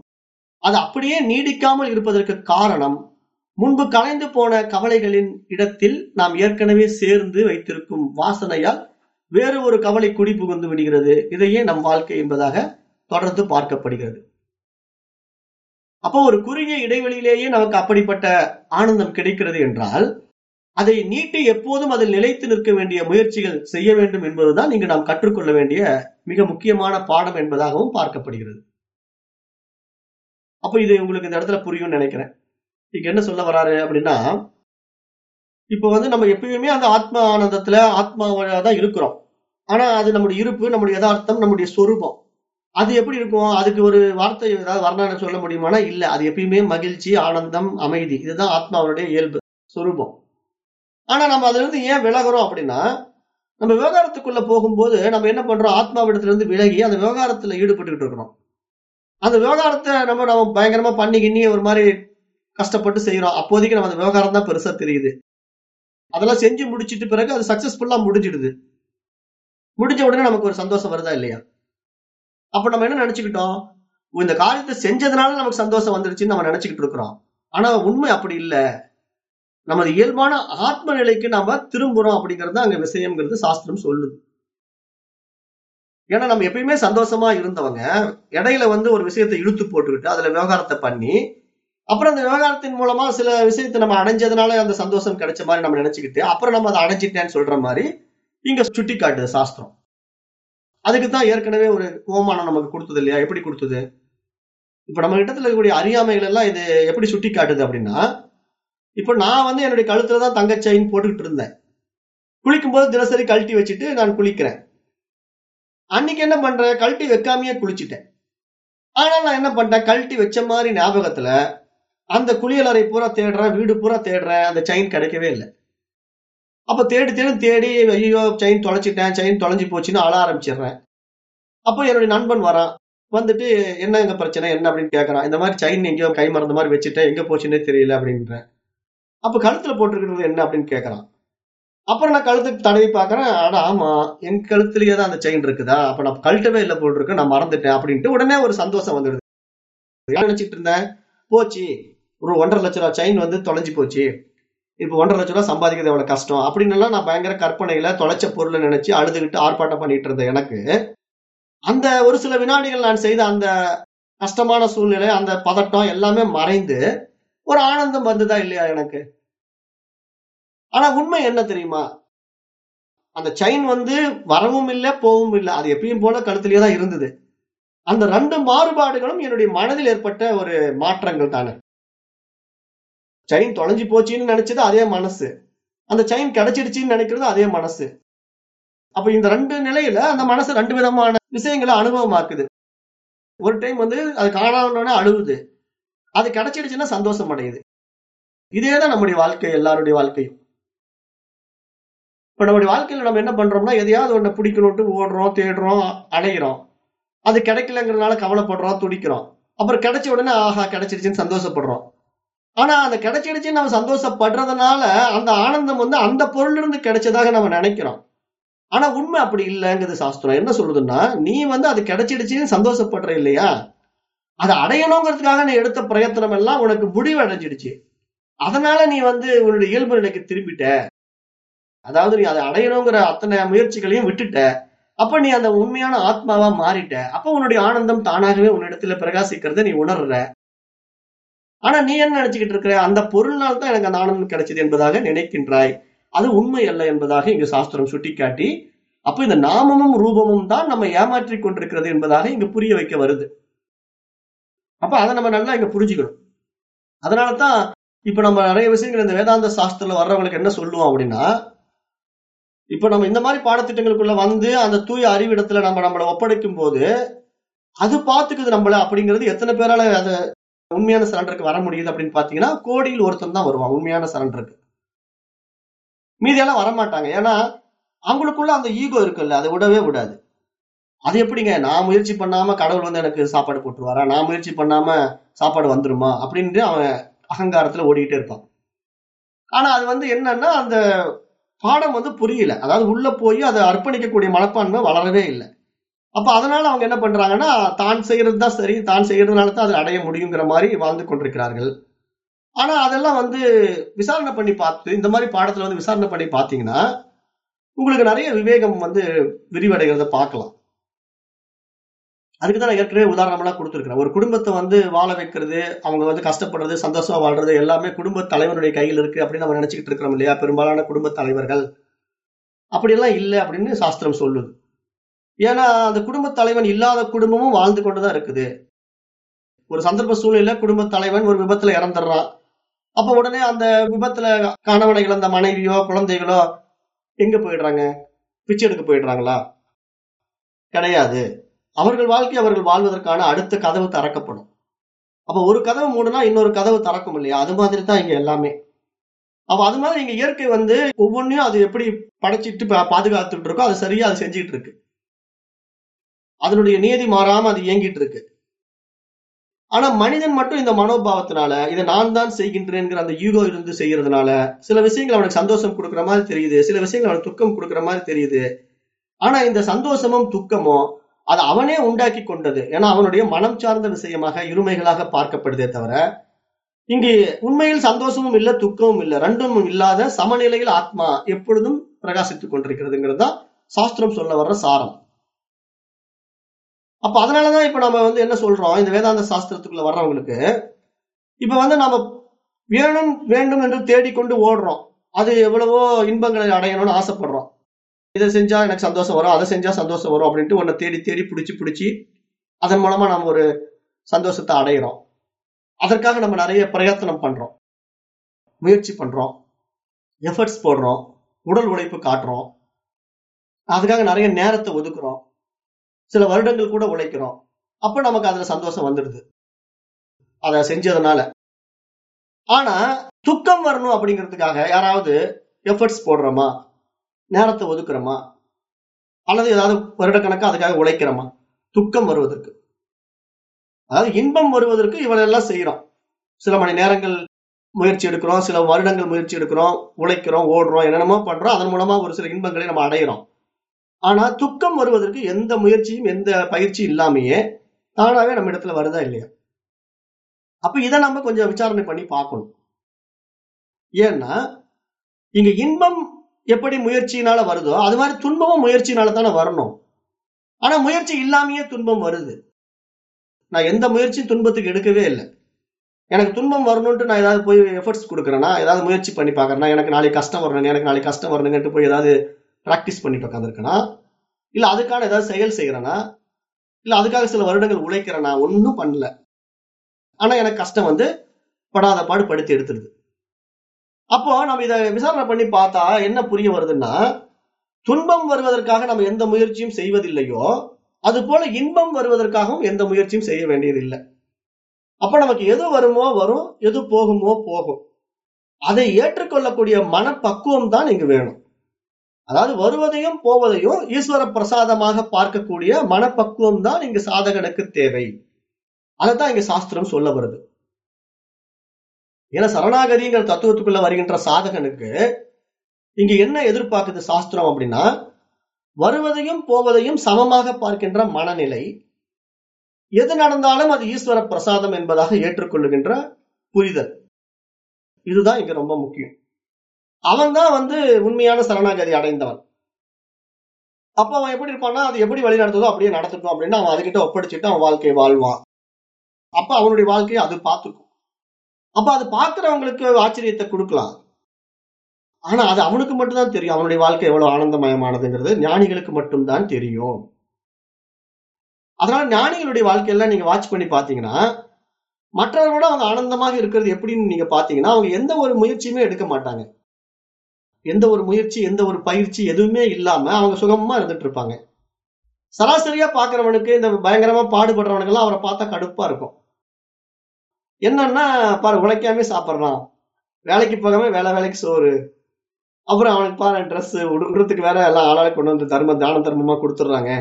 அது அப்படியே நீடிக்காமல் இருப்பதற்கு காரணம் முன்பு கலைந்து போன கவலைகளின் இடத்தில் நாம் ஏற்கனவே சேர்ந்து வைத்திருக்கும் வாசனையால் வேறு ஒரு கவலை குடி புகுந்து விடுகிறது. இதையே நம் வாழ்க்கை என்பதாக தொடர்ந்து பார்க்கப்படுகிறது. அப்போ ஒரு குறுகிய இடைவெளியிலேயே நமக்கு அப்படிப்பட்ட ஆனந்தம் கிடைக்கிறது என்றால் அதை நீட்டி எப்போதும் அதில் நிலைத்து நிற்க வேண்டிய முயற்சிகள் செய்ய வேண்டும் என்பதுதான் இங்கு நாம் கற்றுக்கொள்ள வேண்டிய மிக முக்கியமான பாடம் என்பதாகவும் பார்க்கப்படுகிறது. அப்ப இது உங்களுக்கு இந்த இடத்துல புரியும்னு நினைக்கிறேன். இங்க என்ன சொல்ல வராரு அப்படின்னா இப்ப வந்து நம்ம எப்பயுமே அந்த ஆத்ம ஆனந்தத்துல ஆத்மாவோட தான் இருக்கிறோம். ஆனா அது நம்முடைய இருப்பு நம்முடைய யதார்த்தம் நம்முடைய சொரூபம். அது எப்படி இருக்கும்? அதுக்கு ஒரு வார்த்தை ஏதாவது வர்ணனை சொல்ல முடியுமானா? இல்ல. அது எப்பயுமே மகிழ்ச்சி ஆனந்தம் அமைதி. இதுதான் ஆத்மாவுடைய இயல்பு சுரூபம். ஆனா நம்ம அதுல இருந்து ஏன் விலகுறோம் அப்படின்னா நம்ம விவகாரத்துக்குள்ள போகும்போது நம்ம என்ன பண்றோம்? ஆத்மாவிடத்துல இருந்து விலகி அந்த விவகாரத்துல ஈடுபட்டுக்கிட்டு இருக்கிறோம். அந்த விவகாரத்தை நம்ம நம்ம பயங்கரமா பண்ணி கிண்ணி ஒரு மாதிரி கஷ்டப்பட்டு செய்யறோம் அப்போதைக்கு நம்ம அந்த விவகாரம் தான் பெருசா தெரியுது. அதெல்லாம் செஞ்சு முடிச்சிட்டு பிறகு அது சக்சஸ்ஃபுல்லா முடிஞ்சிடுது. முடிஞ்ச உடனே நமக்கு ஒரு சந்தோஷம் வருதா இல்லையா? அப்ப நம்ம என்ன நினைச்சுக்கிட்டோம்? இந்த காரியத்தை செஞ்சதுனால நமக்கு சந்தோஷம் வந்துருச்சுன்னு நம்ம நினைச்சுக்கிட்டு இருக்கிறோம். ஆனா உண்மை அப்படி இல்லை. நமது இயல்பான ஆத்ம நிலைக்கு நாம திரும்புறோம் அப்படிங்கறது அங்க விஷயம்ங்கிறது சாஸ்திரம் சொல்லுது. ஏன்னா நம்ம எப்பயுமே சந்தோஷமா இருந்தவங்க இடையில வந்து ஒரு விஷயத்தை இழுத்து போட்டுக்கிட்டு அதுல விவகாரத்தை பண்ணி அப்புறம் அந்த விவகாரத்தின் மூலமா சில விஷயத்தை நம்ம அடைஞ்சதுனால அந்த சந்தோஷம் கிடைச்ச மாதிரி நம்ம நினைச்சுக்கிட்டு அப்புறம் நம்ம அதை அடைஞ்சிட்டேன்னு சொல்ற மாதிரி இங்க சுட்டி காட்டுது சாஸ்திரம். அதுக்கு தான் ஏற்கனவே ஒரு ஓமானம் நமக்கு கொடுத்தது இல்லையா எப்படி கொடுத்தது? இப்ப நம்ம கிட்டத்தில் இருக்கக்கூடிய அறியாமைகள் எல்லாம் இது எப்படி சுட்டி காட்டுது அப்படின்னா இப்ப நான் வந்து என்னுடைய கழுத்துல தான் தங்க செயின் போட்டுக்கிட்டு இருந்தேன். குளிக்கும்போது தினசரி கழட்டி வச்சுட்டு நான் குளிக்கிறேன். அன்னைக்கு என்ன பண்றேன்? கழட்டி வைக்காமையே குளிச்சுட்டேன். ஆனா நான் என்ன பண்ணிட்டேன்? கழட்டி வச்ச மாதிரி ஞாபகத்துல அந்த குளியலறை பூரா தேடுறேன் வீடு பூரா தேடுறேன் அந்த செயின் கிடைக்கவே இல்லை. அப்போ தேடி தேடி தேடி ஐயோ செயின் தொலைச்சிட்டேன் செயின் தொலைஞ்சி போச்சுன்னு அழ ஆரம்பிச்சிடுறேன். அப்போ என்னுடைய நண்பன் வரான். வந்துட்டு என்ன எங்க பிரச்சனை? என்ன? அப்படின்னு கேட்கறான் இந்த மாதிரி செயின் எங்கேயோ கை மறந்த மாதிரி வச்சுட்டேன். எங்க போச்சுன்னே தெரியல அப்படின்றேன். அப்போ கழுத்துல போட்டிருக்கிறது என்ன அப்படின்னு கேட்கறான் அப்புறம் நான் கழுத்துக்கு தடவி பார்க்குறேன். அட ஆமா. என் கழுத்துலயே தான் அந்த செயின் இருக்குதா? அப்ப நான் கழட்டவே இல்லை போட்டிருக்கேன் நான் மறந்துட்டேன். அப்படின்ட்டு உடனே ஒரு சந்தோஷம் வந்துடுது. என்ன நினைச்சிட்டு இருந்தேன் போச்சு. ஒரு ஒன்றரை லட்ச ரூபா செயின் வந்து தொலைஞ்சு போச்சு. இப்போ ஒன்றரை லட்ச ரூபா சம்பாதிக்கிறது எவ்வளவு கஷ்டம்? அப்படின்னு எல்லாம் நான் பயங்கர கற்பனையில தொலைச்ச பொருளை நினைச்சு அழுதுகிட்டு ஆர்ப்பாட்டம் பண்ணிட்டு இருந்த எனக்கு அந்த ஒரு சில வினாடிகள் நான் செய்த அந்த கஷ்டமான சூழ்நிலை அந்த பதட்டம் எல்லாமே மறைந்து ஒரு ஆனந்தம் வந்ததா இல்லையா எனக்கு? ஆனா உண்மை என்ன தெரியுமா? அந்த செயின் வந்து வரவும் இல்லை போகவும் இல்லை. அது எப்பயும் போல கழுத்திலேயே தான் இருந்தது. அந்த ரெண்டு மாறுபாடுகளும் என்னுடைய மனதில் ஏற்பட்ட ஒரு மாற்றங்கள் தானே. செயின் தொலைஞ்சு போச்சுன்னு நினைச்சது அதே மனசு. அந்த செயின் கிடைச்சிடுச்சின்னு நினைக்கிறது அதே மனசு. அப்ப இந்த ரெண்டு நிலையில அந்த மனசு ரெண்டு விதமான விஷயங்களை அனுபவமாக்குது. ஒரு டைம் வந்து அது காணாம அழுகுது அது கிடைச்சிடுச்சுன்னா சந்தோஷம் அடையுது. இதேதான் நம்முடைய வாழ்க்கை எல்லாருடைய வாழ்க்கையும். இப்ப நம்முடைய வாழ்க்கையில நம்ம என்ன பண்றோம்னா எதையாவது ஒண்ணு பிடிக்கணும்ட்டு ஓடுறோம் தேடுறோம் அடைகிறோம் அது கிடைக்கலங்கிறதுனால கவலைப்படுறோம் துடிக்கிறோம். அப்புறம் கிடைச்ச உடனே ஆஹா கிடைச்சிருச்சுன்னு சந்தோஷப்படுறோம். ஆனா அந்த கிடைச்சிடுச்சுன்னு நம்ம சந்தோஷப்படுறதுனால அந்த ஆனந்தம் வந்து அந்த பொருள் இருந்து கிடைச்சதாக நம்ம நினைக்கிறோம். ஆனா உண்மை அப்படி இல்லைங்கிறது சாஸ்திரம். என்ன சொல்லுதுன்னா நீ வந்து அது கிடைச்சிடுச்சுன்னு சந்தோஷப்படுற இல்லையா? அதை அடையணுங்கிறதுக்காக நீ எடுத்த பிரயத்தனம் எல்லாம் உனக்கு முடிவு அடைஞ்சிடுச்சு அதனால நீ வந்து உன்னுடைய இயல்பு நிலைக்கு திரும்பிட்ட. அதாவது நீ அதை அடையணுங்கிற அத்தனை முயற்சிகளையும் விட்டுட்ட. அப்ப நீ அந்த உண்மையான ஆத்மாவா மாறிட்ட. அப்ப உன்னுடைய ஆனந்தம் தானாகவே உன்னிடத்துல பிரகாசிக்கிறத நீ உணர்ற. ஆனா நீ என்ன நினைச்சுக்கிட்டு இருக்கிற? அந்த பொருள்னால தான் எனக்கு அந்த ஆனந்தம் கிடைச்சது என்பதாக நினைக்கின்றாய். அது உண்மை அல்ல என்பதாக இங்கு சாஸ்திரம் சுட்டிக்காட்டி அப்போ இந்த நாமமும் ரூபமும் தான் நம்ம ஏமாற்றி கொண்டிருக்கிறது என்பதாக இங்க புரிய வைக்க வருது. அப்ப அதை நம்ம நல்லா இங்க புரிஞ்சுக்கணும். அதனால தான் இப்ப நம்ம நிறைய விஷயங்கள் இந்த வேதாந்த சாஸ்திரத்துல வர்றவங்களுக்கு என்ன சொல்லுவோம் அப்படின்னா இப்ப நம்ம இந்த மாதிரி பாடத்திட்டங்களுக்குள்ள வந்து அந்த தூய அறிவிடத்துல நம்ம நம்மளை ஒப்படைக்கும் போது அது பாத்துக்குது நம்மள அப்படிங்கிறது எத்தனை பேரால அதை உண்மையான சரண்டருக்கு வர முடியுது அப்படின்னு பாத்தீங்கன்னா கோடியில் ஒருத்தன் தான் வருவான் உண்மையான சரண்டருக்கு மீதியெல்லாம் வரமாட்டாங்க. ஏன்னா அவங்களுக்குள்ள அந்த ஈகோ இருக்குல்ல அதை விடவே விடாது. அது எப்படிங்க? நான் முயற்சி பண்ணாம கடவுள் வந்து எனக்கு சாப்பாடு போட்டுருவாரா? நான் முயற்சி பண்ணாம சாப்பாடு வந்துருமா? அப்படின்ட்டு அவன் அகங்காரத்துல ஓடிக்கிட்டே இருப்பான். ஆனா அது வந்து என்னன்னா அந்த பாடம் வந்து புரியல. அதாவது உள்ள போய் அதை அர்ப்பணிக்கக்கூடிய மனப்பான்மை வளரவே இல்லை. அப்ப அதனால அவங்க என்ன பண்றாங்கன்னா தான் செய்யறது தான் சரி தான் செய்யறதுனால தான் அதை அடைய முடியுங்கிற மாதிரி வாழ்ந்து கொண்டிருக்கிறார்கள். ஆனா அதெல்லாம் வந்து விசாரணை பண்ணி பார்த்து இந்த மாதிரி பாடத்துல வந்து விசாரணை பண்ணி பார்த்தீங்கன்னா உங்களுக்கு நிறைய விவேகம் வந்து விரிவடைகிறத பார்க்கலாம். அதுக்கு தான் நான் ஏற்கனவே உதாரணமெல்லாம் கொடுத்துருக்கிறேன். ஒரு குடும்பத்தை வந்து வாழ வைக்கிறது அவங்க வந்து கஷ்டப்படுறது சந்தோஷமா வாழ்றது எல்லாமே குடும்ப தலைவருடைய கையில் இருக்கு அப்படின்னு நம்ம நினைச்சுக்கிட்டு இருக்கிறோம் இல்லையா? பெரும்பாலான குடும்ப தலைவர்கள். அப்படியெல்லாம் இல்லை அப்படின்னு சாஸ்திரம் சொல்லுது. ஏன்னா அந்த குடும்ப தலைவன் இல்லாத குடும்பமும் வாழ்ந்து கொண்டுதான் இருக்குது. ஒரு சந்தர்ப்ப சூழ்நிலை குடும்ப தலைவன் ஒரு விபத்துல இறந்துடுறான் அப்ப உடனே அந்த விபத்துல கணவனை இழந்த மனைவியோ குழந்தைகளோ எங்க போயிடுறாங்க? பிச்சை எடுக்க போயிடுறாங்களா? கிடையாது. அவர்கள் வாழ்க்கை அவர்கள் வாழ்வதற்கான அடுத்த கதவு திறக்கப்படும். அப்ப ஒரு கதவு மூடுனா இன்னொரு கதவு திறக்கும் இல்லையா? அது மாதிரி தான் இங்க எல்லாமே. அப்ப அது மாதிரி இங்க இயற்கை வந்து ஒவ்வொன்றையும் அது எப்படி படைச்சிட்டு பா- பாதுகாத்துட்டு இருக்கோ அது சரியா அது செஞ்சுட்டு இருக்கு. அதனுடைய நியதி மாறாம அது இயங்கிட்டு இருக்கு ஆனா மனிதன் மட்டும் இந்த மனோபாவத்தினால இதை நான் தான் செய்கின்றேங்கிற அந்த யூகோ இருந்து செய்யறதுனால சில விஷயங்கள் அவனுக்கு சந்தோஷம் கொடுக்குற மாதிரி தெரியுது சில விஷயங்கள் அவனுக்கு துக்கம் கொடுக்குற மாதிரி தெரியுது. ஆனா இந்த சந்தோஷமும் துக்கமும் அது அவனே உண்டாக்கி கொண்டது. ஏன்னா அவனுடைய மனம் சார்ந்த விஷயமாக இருமைகளாக பார்க்கப்படுதே தவிர இங்கு உண்மையில் சந்தோஷமும் இல்ல துக்கமும் இல்ல ரெண்டும் இல்லாத சமநிலையில் ஆத்மா எப்பொழுதும் பிரகாசித்துக் கொண்டிருக்கிறதுங்கிறது தான் சாஸ்திரம் சொல்ல வர்ற சாரம். அப்ப அதனாலதான் இப்ப நம்ம வந்து என்ன சொல்றோம்? இந்த வேதாந்த சாஸ்திரத்துக்குள்ள வர்றவங்களுக்கு இப்ப வந்து நம்ம வேணும் வேண்டும் என்று தேடிக்கொண்டு ஓடுறோம். அது எவ்வளவோ இன்பங்களை அடையணும்னு ஆசைப்படுறோம். இதை செஞ்சா எனக்கு சந்தோஷம் வரும் அதை செஞ்சா சந்தோஷம் வரும் அப்படின்ட்டு உன்னை தேடி தேடி பிடிச்சி பிடிச்சி அதன் மூலமா நம்ம ஒரு சந்தோஷத்தை அடையிறோம். அதற்காக நம்ம நிறைய பிரயத்தனம் பண்றோம். முயற்சி பண்றோம். எஃபர்ட்ஸ் போடுறோம். உடல் உழைப்பு காட்டுறோம். அதுக்காக நிறைய நேரத்தை ஒதுக்குறோம். சில வருடங்கள் கூட உழைக்கிறோம். அப்ப நமக்கு அதுல சந்தோஷம் வந்துடுது. அதை செஞ்சதுனால. ஆனா துக்கம் வரணும் அப்படிங்கிறதுக்காக யாராவது எஃபர்ட்ஸ் போடுறோமா? நேரத்தை ஒதுக்குறோமா? அல்லது ஏதாவது வருடக்கணக்கா அதுக்காக உழைக்கிறோமா? துக்கம் வருவதற்கு. அதாவது இன்பம் வருவதற்கு இவளெல்லாம் செய்யறோம். சில மணி நேரங்கள் முயற்சி எடுக்கிறோம் சில வருடங்கள் முயற்சி எடுக்கிறோம் உழைக்கிறோம் ஓடுறோம் என்னென்னமோ பண்றோம். அதன் மூலமா ஒரு சில இன்பங்களை நம்ம அடையிறோம். ஆனா துக்கம் வருவதற்கு எந்த முயற்சியும் எந்த பயிற்சியும் இல்லாமையே தானாவே நம்ம இடத்துல வருதா இல்லையா? அப்ப இதை நம்ம கொஞ்சம் விசாரணை பண்ணி பார்க்கணும். ஏன்னா இங்க இன்பம் எப்படி முயற்சியினால வருதோ அது மாதிரி துன்பமும் முயற்சியினால தானே வரணும். ஆனா முயற்சி இல்லாமயே துன்பம் வருது. நான் எந்த முயற்சியும் துன்பத்துக்கு எடுக்கவே இல்லை. எனக்கு துன்பம் வரணும்ட்டு நான் ஏதாவது போய் எஃபர்ட்ஸ் கொடுக்குறேன்னா ஏதாவது முயற்சி பண்ணி பார்க்கறேன்னா எனக்கு நாளைக்கு கஷ்டம் வரணும் எனக்கு நாளைக்கு கஷ்டம் வரணுங்கன்ட்டு போய் ஏதாவது ப்ராக்டிஸ் பண்ணிட்டு உட்காந்துருக்கேனா இல்லை அதுக்கான ஏதாவது செயல் செய்யறேனா? இல்லை அதுக்காக சில வருடங்கள் உழைக்கிறேனா? ஒன்றும் பண்ணல. ஆனா எனக்கு கஷ்டம் வந்து படாத பாடு படுத்தி எடுத்துருது அப்போ நம்ம இதை விசாரணை பண்ணி பார்த்தா என்ன புரிய வருதுன்னா துன்பம் வருவதற்காக நம்ம எந்த முயற்சியும் செய்வதில்லையோ அது போல இன்பம் வருவதற்காகவும் எந்த முயற்சியும் செய்ய வேண்டியதில்லை. அப்ப நமக்கு எது வருமோ வரும் எது போகுமோ போகும். அதை ஏற்றுக்கொள்ளக்கூடிய மனப்பக்குவம் தான் இங்கு வேணும். அதாவது வருவதையும் போவதையும் ஈஸ்வர பிரசாதமாக பார்க்கக்கூடிய மனப்பக்குவம் தான் இங்கு சாதகனுக்கு தேவை. அதைத்தான் இங்க சாஸ்திரம் சொல்ல வருது. ஏன்னா சரணாகதிங்கிற தத்துவத்துக்குள்ள வருகின்ற சாதகனுக்கு இங்க என்ன எதிர்பார்க்குது சாஸ்திரம் அப்படின்னா வருவதையும் போவதையும் சமமாக பார்க்கின்ற மனநிலை எது நடந்தாலும் அது ஈஸ்வர பிரசாதம் என்பதாக ஏற்றுக்கொள்ளுகின்ற புரிதல். இதுதான் இங்க ரொம்ப முக்கியம். அவன் தான் வந்து உண்மையான சரணாகதி அடைந்தவன். அப்ப அவன் எப்படி இருப்பான்னா அது எப்படி வழி நடத்துதோ அப்படியே நடத்தட்டும் அப்படின்னு அவன் அதுகிட்ட ஒப்படைச்சிட்டு அவன் வாழ்க்கையை வாழ்வான். அப்ப அவனுடைய வாழ்க்கையை அது பார்த்துக்கும். அப்ப அது பார்க்கிறவங்களுக்கு ஆச்சரியத்தை கொடுக்கலாம். ஆனா அது அவனுக்கு மட்டும்தான் தெரியும் அவனுடைய வாழ்க்கை எவ்வளவு ஆனந்தமயமானதுங்கிறது. ஞானிகளுக்கு மட்டும்தான் தெரியும். அதனால ஞானிகளுடைய வாழ்க்கையெல்லாம் நீங்க வாட்ச் பண்ணி பாத்தீங்கன்னா மற்றவர்களோட அவங்க ஆனந்தமாக இருக்கிறது எப்படின்னு நீங்க பாத்தீங்கன்னா அவங்க எந்த ஒரு முயற்சியுமே எடுக்க மாட்டாங்க. எந்த ஒரு முயற்சி எந்த ஒரு பயிற்சி எதுவுமே இல்லாம அவங்க சுகமா இருந்துட்டு இருப்பாங்க. சராசரியா பாக்குறவனுக்கு இந்த பயங்கரமா பாடுபடுறவனுக்கு எல்லாம் அவரை பார்த்தா கடுப்பா இருக்கும். என்னன்னா பாரு உழைக்காம சாப்பிடுறான். வேலைக்கு போகாம வேலை வேலைக்கு சோறு. அப்புறம் அவனுக்கு பாரு ட்ரெஸ் உடுன்றதுக்கு வேற எல்லாம் ஆளாளை கொண்டு வந்து தர்ம தான தர்மமா கொடுத்துட்றாங்க.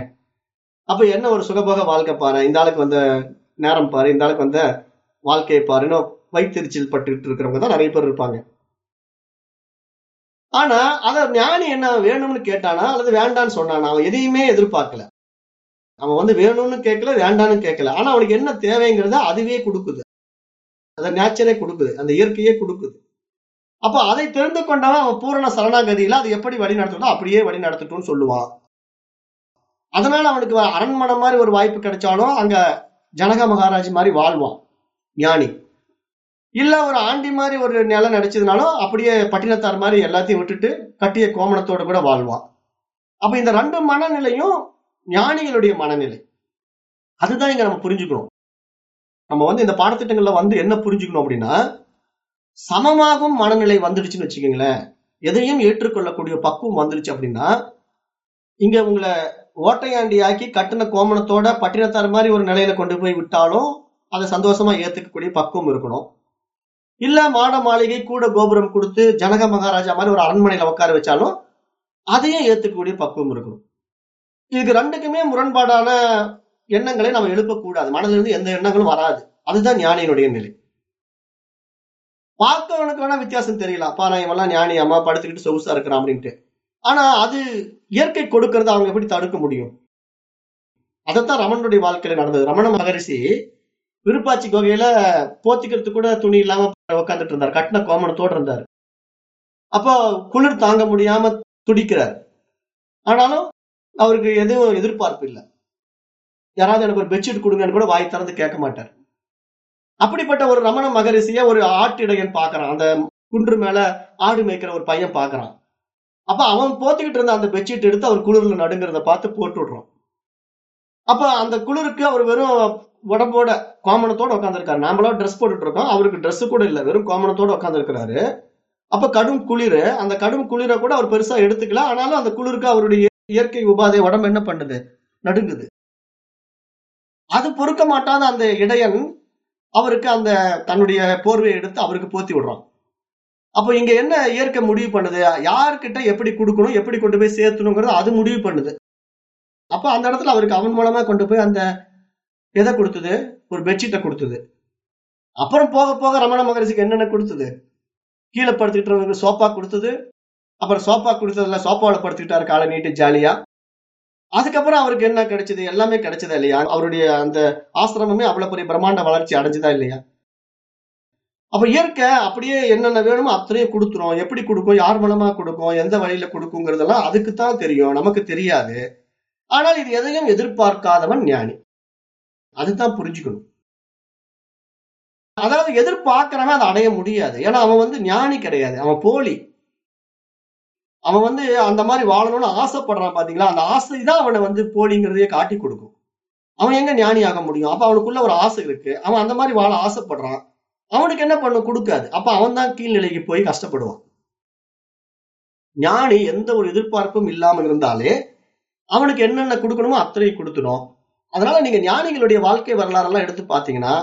அப்ப என்ன ஒரு சுகபோக வாழ்க்கை பாரு? இந்த ஆளுக்கு வந்த நேரம் பாரு. இந்த ஆளுக்கு வந்த வாழ்க்கையை பாருன்னு வைத்தறிச்சல் பட்டுட்டு இருக்கிறவங்க தான் நிறைய பேர் இருப்பாங்க. ஆனா அத ஞானி என்ன வேணும்னு கேட்டானா அல்லது வேண்டான்னு சொன்னானா அவன் எதையுமே எதிர்பார்க்கல. அவன் வந்து வேணும்னு கேட்கல வேண்டான்னு கேட்கல. ஆனா அவனுக்கு என்ன தேவைங்கிறத அதுவே கொடுக்குது. அதை நேச்சரே கொடுக்குது அந்த இயற்கையே கொடுக்குது. அப்ப அதை தெரிந்து கொண்டவன் அவன் பூரண சரணாகதியில அது எப்படி வழி நடத்தணும் அப்படியே வழி நடத்தட்டும்னு சொல்லுவான். அதனால அவனுக்கு அரண்மனை மாதிரி ஒரு வாய்ப்பு கிடைச்சாலும் அங்க ஜனக மகாராஜ் மாதிரி வாழ்வான் ஞானி. இல்ல ஒரு ஆண்டி மாதிரி ஒரு நிலம் நடிச்சதுனாலும் அப்படியே பட்டினத்தார் மாதிரி எல்லாத்தையும் விட்டுட்டு கட்டிய கோமணத்தோட கூட வாழ்வான். அப்ப இந்த ரெண்டு மனநிலையும் ஞானிகளுடைய மனநிலை. அதுதான் இங்க நம்ம புரிஞ்சுக்கணும். நம்ம வந்து இந்த பாடத்திட்டங்கள்ல வந்து என்ன புரிஞ்சுக்கணும் அப்படின்னா சமமாகும் மனநிலை வந்துடுச்சுன்னு வச்சுக்கோங்களேன். எதையும் ஏற்றுக்கொள்ளக்கூடிய பக்குவம் வந்துடுச்சு அப்படின்னா இங்க உங்களை ஓட்டையாண்டி ஆக்கி கட்டின கோமணத்தோட பட்டினத்தார் மாதிரி ஒரு நிலையில கொண்டு போய் விட்டாலும் அதை சந்தோஷமா ஏத்துக்கக்கூடிய பக்குவம் இருக்கணும். இல்ல மாட மாளிகை கூட கோபுரம் கொடுத்து ஜனக மகாராஜா மாதிரி ஒரு அரண்மனையில உட்கார வச்சாலும் அதையும் ஏத்துக்கக்கூடிய பக்குவம் இருக்கணும். இதுக்கு ரெண்டுக்குமே முரண்பாடான எண்ணங்களை நம்ம எழுப்பக்கூடாது. மனதிலிருந்து எந்த எண்ணங்களும் வராது. அதுதான் ஞானியினுடைய நிலை. பார்க்கவனுக்கு வேணா வித்தியாசம் தெரியலாம் பாரா இவெல்லாம் ஞானி அம்மா படுத்துக்கிட்டு சொகுசா இருக்கிறான் அப்படின்ட்டு. ஆனா அது இயற்கை கொடுக்கறத அவங்க எப்படி தடுக்க முடியும்? அதைத்தான் ரமணனுடைய வாழ்க்கையில நடந்தது. ரமண மகரிஷி விருப்பாச்சி குகையில போத்திக்கிறதுக்கு கூட துணி இல்லாம உட்காந்துட்டு இருந்தார். கட்டின கோமணத்தோடு இருந்தார். அப்போ குளிர் தாங்க முடியாம துடிக்கிறார். ஆனாலும் அவருக்கு எதுவும் எதிர்பார்ப்பு இல்லை. யாராவது எனக்கு ஒரு பெட்ஷீட் கொடுங்கன்னு கூட வாய் திறந்து கேட்க மாட்டார். அப்படிப்பட்ட ஒரு ரமண மகரிஷிய ஒரு ஆட்டு இடையன் பாக்குறான் அந்த குன்று மேல ஆடு மேய்க்கிற ஒரு பையன் பாக்குறான் அப்ப அவன் போத்திக்கிட்டு இருந்த அந்த பெட்ஷீட் எடுத்து அவர் குளிர்ல நடுங்கிறத பார்த்து போட்டு விடுறோம் அப்ப அந்த குளிருக்கு அவர் வெறும் உடம்போட கோமணத்தோட உட்காந்துருக்காரு நாமளா ட்ரெஸ் போட்டுட்டு இருக்கோம் அவருக்கு ட்ரெஸ் கூட இல்லை. வெறும் கோமணத்தோட உட்காந்துருக்கிறாரு அப்ப கடும் குளிர் அந்த கடும் குளிரை கூட அவர் பெருசா எடுத்துக்கல. ஆனாலும் அந்த குளிருக்கு அவருடைய இயற்கை உபாதை உடம்பு என்ன பண்ணுது? நடுங்குது. அது பொறுக்க மாட்டாத அந்த இடையன் அவருக்கு அந்த தன்னுடைய போர்வையை எடுத்து அவருக்கு போத்தி விடுறான். அப்போ இங்க என்ன இயற்கை முடிவு பண்ணுது? யார்கிட்ட எப்படி கொடுக்கணும்? எப்படி கொண்டு போய் சேர்த்தணுங்கிறது அது முடிவு பண்ணுது. அப்ப அந்த இடத்துல அவருக்கு அவன் மூலமா கொண்டு போய் அந்த எதை கொடுத்தது? ஒரு பெட்ஷீட்டை கொடுத்தது. அப்புறம் போக போக ரமண மகரிஷிக்கு என்னென்ன கொடுத்தது? கீழே படுத்துக்கிட்டு சோப்பா கொடுத்தது. அப்புறம் சோப்பா கொடுத்ததுல சோப்பாவில் படுத்துக்கிட்டாரு காலை நீட்டு ஜாலியா. அதுக்கப்புறம் அவருக்கு என்ன கிடைச்சது? எல்லாமே கிடைச்சதா இல்லையா? அவருடைய அந்த ஆசிரமமே அவ்வளவு பெரிய பிரம்மாண்ட வளர்ச்சி அடைஞ்சதா இல்லையா? அப்ப இயற்கை அப்படியே என்னென்ன வேணுமோ அத்தனையும் கொடுத்துரும். எப்படி கொடுக்கும்? யார் மூலமா கொடுக்கும்? எந்த வழியில கொடுக்குங்கிறதெல்லாம் அதுக்கு தான் தெரியும். நமக்கு தெரியாது. ஆனால் இது எதையும் எதிர்பார்க்காதவன் ஞானி. அதுதான் புரிஞ்சுக்கணும். அதாவது எதிர்பார்க்கிறவன் அதை அடைய முடியாது. ஏன்னா அவன் வந்து ஞானி கிடையாது. அவன் போலி. அவன் வந்து அந்த மாதிரி வாழணும்னு ஆசைப்படுறான் பாத்தீங்களா? அந்த ஆசை தான் அவனை வந்து போலிங்கிறதையே காட்டி கொடுக்கும். அவன் எங்க ஞானி ஆக முடியும்? அப்ப அவனுக்குள்ள ஒரு ஆசை இருக்கு. அவன் அந்த மாதிரி வாழ ஆசைப்படுறான். அவனுக்கு என்ன பண்ணும்? கொடுக்காது. அப்ப அவன் தான் கீழ்நிலைக்கு போய் கஷ்டப்படுவான். ஞானி எந்த ஒரு எதிர்பார்ப்பும் இல்லாமல் இருந்தாலே அவனுக்கு என்னென்ன கொடுக்கணுமோ அத்தனை கொடுத்துடும். அதனால நீங்க ஞானிகளுடைய வாழ்க்கை வரலாறெல்லாம் எடுத்து பாத்தீங்கன்னா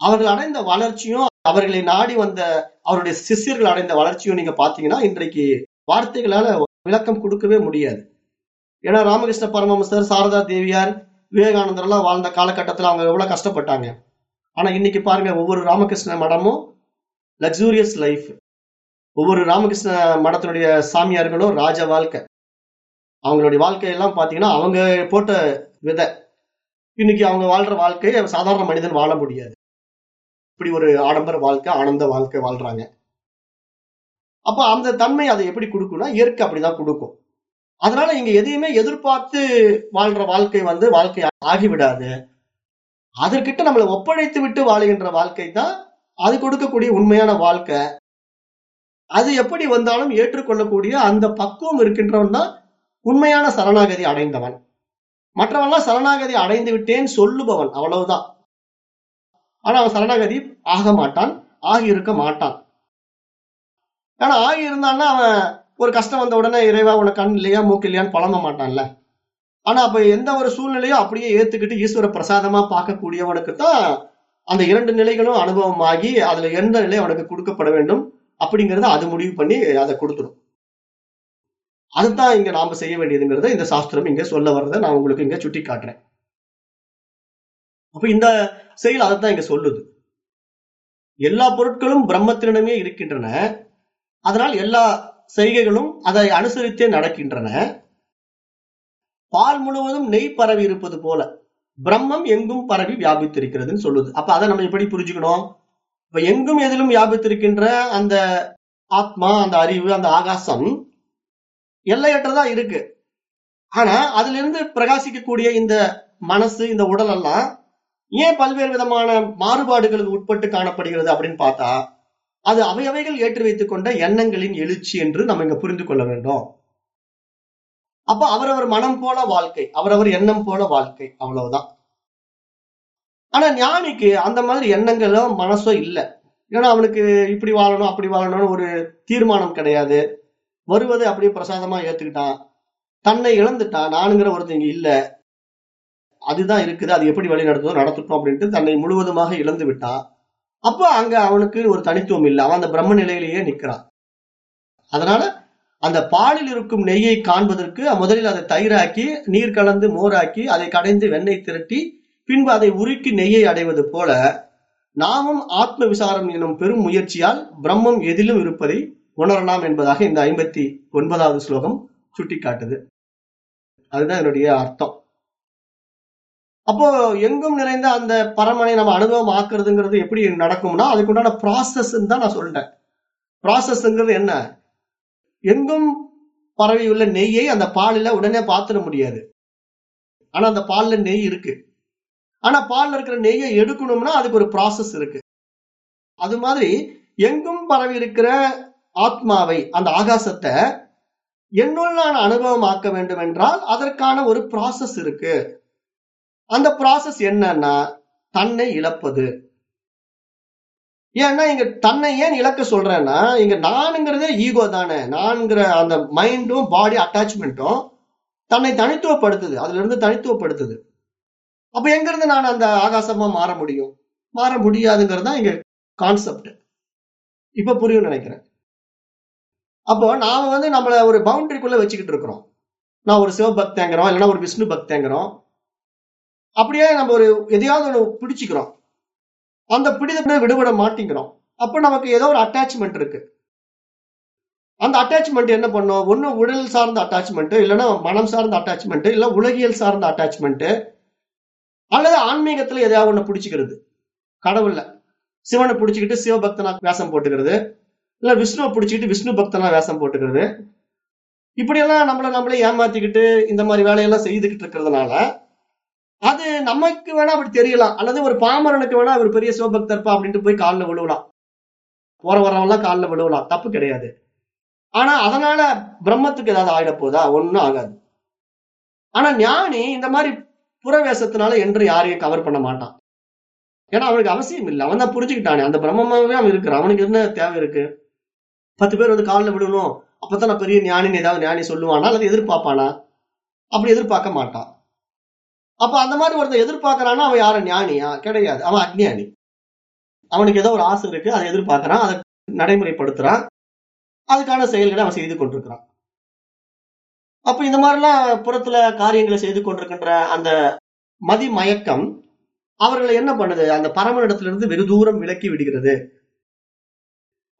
அவர்கள் அடைந்த வளர்ச்சியும் அவர்களை நாடி வந்த அவருடைய சிஷ்யர்கள் அடைந்த வளர்ச்சியும் நீங்க பாத்தீங்கன்னா இன்றைக்கு வார்த்தைகளால விளக்கம் கொடுக்கவே முடியாது. ஏன்னா ராமகிருஷ்ண பரமஹம்சர் சாரதா தேவியார் விவேகானந்தர் எல்லாம் வாழ்ந்த காலகட்டத்தில் அவங்க எவ்வளவு கஷ்டப்பட்டாங்க. ஆனா இன்னைக்கு பாருங்க ஒவ்வொரு ராமகிருஷ்ண மடமும் லக்ஸூரியஸ் லைஃப் ஒவ்வொரு ராமகிருஷ்ண மடத்தினுடைய சாமியார்களும் ராஜ வாழ்க்கை. அவங்களுடைய வாழ்க்கையெல்லாம் பாத்தீங்கன்னா அவங்க போட்ட விதை. இன்னைக்கு அவங்க வாழ்ற வாழ்க்கையை சாதாரண மனிதன் வாழ முடியாது. இப்படி ஒரு ஆடம்பர வாழ்க்கை ஆனந்த வாழ்க்கை வாழ்றாங்க. அப்ப அந்த தன்மை அதை எப்படி கொடுக்கும்னா இயற்கை அப்படிதான் கொடுக்கும். அதனால இங்க எதையுமே எதிர்பார்த்து வாழ்ற வாழ்க்கை வந்து வாழ்க்கை ஆகிவிடாது. அதற்கிட்ட நம்மளை ஒப்படைத்து விட்டு வாழுகின்ற வாழ்க்கை தான் அது கொடுக்கக்கூடிய உண்மையான வாழ்க்கை. அது எப்படி வந்தாலும் ஏற்றுக்கொள்ளக்கூடிய அந்த பக்குவம் இருக்கின்றவன் தான் உண்மையான சரணாகதி அடைந்தவன். மற்றவன்லாம் சரணாகதி அடைந்து விட்டேன் சொல்லுபவன். அவ்வளவுதான். ஆனா அவன் சரணாகதி ஆக மாட்டான் ஆகி இருக்க மாட்டான். ஆனா ஆகி இருந்தான்னா அவன் ஒரு கஷ்டம் வந்த உடனே இறைவா உனக்கு கண் இல்லையா மூக்கு இல்லையான்னு புலம்ப மாட்டான்ல. ஆனா அப்ப எந்த ஒரு சூழ்நிலையும் அப்படியே ஏத்துக்கிட்டு ஈஸ்வர பிரசாதமா பார்க்கக்கூடியவனுக்கு தான் அந்த இரண்டு நிலைகளும் அனுபவமாகி அதுல எந்த நிலை அவனுக்கு கொடுக்கப்பட வேண்டும் அப்படிங்கறத அது முடிவு பண்ணி அதை கொடுத்துரும். அதுதான் இங்க நாம செய்ய வேண்டியதுங்கிறத இந்த சாஸ்திரம் இங்க சொல்ல வர்றதை நான் உங்களுக்கு இங்க சுட்டி காட்டுறேன் அப்ப இந்த செயல் அதைத்தான் இங்க சொல்லுது. எல்லா பொருட்களும் பிரம்மத்தினிடமே இருக்கின்றன. அதனால் எல்லா செய்கைகளும் அதை அனுசரித்தே நடக்கின்றன. பால் முழுவதும் நெய் பரவி இருப்பது போல பிரம்மம் எங்கும் பரவி வியாபித்திருக்கிறதுன்னு சொல்லுது. அப்ப அதை நம்ம எப்படி புரிஞ்சுக்கணும்? இப்ப எங்கும் எதிலும் வியாபித்திருக்கின்ற அந்த ஆத்மா அந்த அறிவு அந்த ஆகாசம் எல்லையற்றதா இருக்கு. ஆனா அதுல இருந்து பிரகாசிக்கக்கூடிய இந்த மனசு இந்த உடல் எல்லாம் ஏன் பல்வேறு விதமான மாறுபாடுகளுக்கு உட்பட்டு காணப்படுகிறது அப்படின்னு பார்த்தா அது அவையவைகள் ஏற்றி வைத்துக் கொண்ட எண்ணங்களின் எழுச்சி என்று நம்ம இங்க புரிந்து கொள்ள வேண்டும். அப்ப அவரவர் மனம் போல வாழ்க்கை அவரவர் எண்ணம் போல வாழ்க்கை அவ்வளவுதான். ஆனா ஞானிக்கு அந்த மாதிரி எண்ணங்களோ மனசோ இல்லை. ஏன்னா அவனுக்கு இப்படி வாழணும் அப்படி வாழணும்னு ஒரு தீர்மானம் கிடையாது. வருவதை அப்படியே பிரசாதமா ஏத்துக்கிட்டான். தன்னை இழந்துட்டான். நானுங்கிற ஒருத்தங்க இல்ல. அதுதான் இருக்குது. அது எப்படி வழி நடத்துதோ நடத்தட்டும் அப்படின்ட்டு தன்னை முழுவதுமாக இழந்து விட்டான். அப்போ அங்க அவனுக்கு ஒரு தனித்துவம் இல்லை. அவன் அந்த பிரம்ம நிலையிலேயே நிக்கிறான். அதனால அந்த பாலில் இருக்கும் நெய்யை காண்பதற்கு முதலில் அதை தயிராக்கி நீர் கலந்து மோராக்கி அதை கடைந்து வெண்ணெய் திரட்டி பின்பு அதை உருக்கி நெய்யை அடைவது போல நாமும் ஆத்ம விசாரம் எனும் பெரும் முயற்சியால் பிரம்மம் எதிலும் இருப்பதை உணரலாம் என்பதாக இந்த ஐம்பத்தி ஒன்பதாவது ஸ்லோகம் சுட்டிக்காட்டுது. அதுதான் என்னுடைய அர்த்தம். அப்போ எங்கும் நிறைந்த அந்த பரமனை நம்ம அனுபவம் ஆக்குறதுங்கிறது எப்படி நடக்கும்னா அதுக்குண்டான ப்ராசஸ் தான் நான் சொல்லிட்டேன் ப்ராசஸ்ங்கிறது என்ன? எங்கும் பரவி உள்ள நெய்யை அந்த பாலில உடனே பாத்துட முடியாது. ஆனா அந்த பால்ல நெய் இருக்கு. ஆனா பால்ல இருக்கிற நெய்யை எடுக்கணும்னா அதுக்கு ஒரு ப்ராசஸ் இருக்கு. அது மாதிரி எங்கும் பரவி இருக்கிற ஆத்மாவை அந்த ஆகாசத்தை என்னுள் நான் அனுபவமாக்க வேண்டும் என்றால் அதற்கான ஒரு ப்ராசஸ் இருக்கு. அந்த ப்ராசஸ் என்னன்னா தன்னை இழப்பது. ஏன்னா இங்க தன்னை ஏன் இழக்க சொல்றேன்னா இங்க நானுங்கிறதே ஈகோ தானே. நான்கிற அந்த மைண்டும் பாடி அட்டாச்மெண்ட்டும் தன்னை தனித்துவப்படுத்துது. அதுல இருந்து தனித்துவப்படுத்துது. அப்ப எங்க இருந்து நான் அந்த ஆகாசமா மாற முடியும்? மாற முடியாதுங்கிறது தான் இங்க கான்செப்ட் இப்ப புரியும் நினைக்கிறேன். அப்போ நாம வந்து நம்மள ஒரு பவுண்டரிக்குள்ள வச்சுக்கிட்டு இருக்கிறோம். நான் ஒரு சிவபக்தங்கிறோம் இல்லைன்னா ஒரு விஷ்ணு பக்தங்கிறோம் அப்படியே நம்ம ஒரு எதையாவது ஒன்று பிடிச்சிக்கிறோம். அந்த பிடித்த விடுபட மாட்டேங்கிறோம். அப்போ நமக்கு ஏதோ ஒரு அட்டாச்மெண்ட் இருக்கு. அந்த அட்டாச்மெண்ட் என்ன பண்ணும்? ஒண்ணு உடல் சார்ந்த அட்டாச்மெண்ட் இல்லைன்னா மனம் சார்ந்த அட்டாச்மெண்ட் இல்ல உலகியல் சார்ந்த அட்டாச்மெண்ட் அல்லது ஆன்மீகத்துல எதையாவது ஒண்ணு பிடிச்சிக்கிறது. கடவுளில். சிவனை பிடிச்சிக்கிட்டு சிவபக்தனா வேஷம் போட்டுக்கிறது. இல்ல விஷ்ணுவை பிடிச்சிக்கிட்டு விஷ்ணு பக்தெல்லாம் வேஷம் போட்டுக்கிறது. இப்படியெல்லாம் நம்மள நம்மளே ஏமாத்திக்கிட்டு இந்த மாதிரி வேலையெல்லாம் செய்துக்கிட்டு இருக்கிறதுனால அது நமக்கு வேணா அப்படி தெரியலாம். அல்லது ஒரு பாமரனுக்கு வேணா அவர் பெரிய சிவபக்தர்ப்பா அப்படின்ட்டு போய் காலில் விழுவலாம். போற வரவெல்லாம் காலில் விழுவலாம். தப்பு கிடையாது. ஆனா அதனால பிரம்மத்துக்கு ஏதாவது ஆயிட போதா ஒன்னும் ஆகாது. ஆனா ஞானி இந்த மாதிரி புறவேசத்தினால என்று யாரையும் கவர் பண்ண மாட்டான். ஏன்னா அவனுக்கு அவசியம் இல்லை. அவன் தான் புரிஞ்சுக்கிட்டானே. அந்த பிரம்மமாவே அவன் இருக்கிறான். அவனுக்கு என்ன தேவை இருக்கு? பத்து பேர் வந்து காலில் விடணும். அப்பதான் நான் பெரிய ஞானின்னு ஏதாவது ஞானி சொல்லுவானா? அல்லது எதிர்பார்ப்பானா? அப்படி எதிர்பார்க்க மாட்டான் அப்ப அந்த மாதிரி ஒருத்தன் எதிர்பார்க்கறான்னா அவன் யாரும் ஞானியா? கிடையாது. அவன் அஜ்ஞானி. அவனுக்கு ஏதோ ஒரு ஆசை இருக்கு. அதை எதிர்பார்க்கறான். அதை நடைமுறைப்படுத்துறான். அதுக்கான செயல்களை அவன் செய்து கொண்டிருக்கிறான். அப்ப இந்த மாதிரிலாம் புறத்துல காரியங்களை செய்து கொண்டிருக்கின்ற அந்த மதி மயக்கம் அவர்களை என்ன பண்ணுது? அந்த பரமனிடத்திலிருந்து வெகு தூரம் விலக்கி விடுகிறது.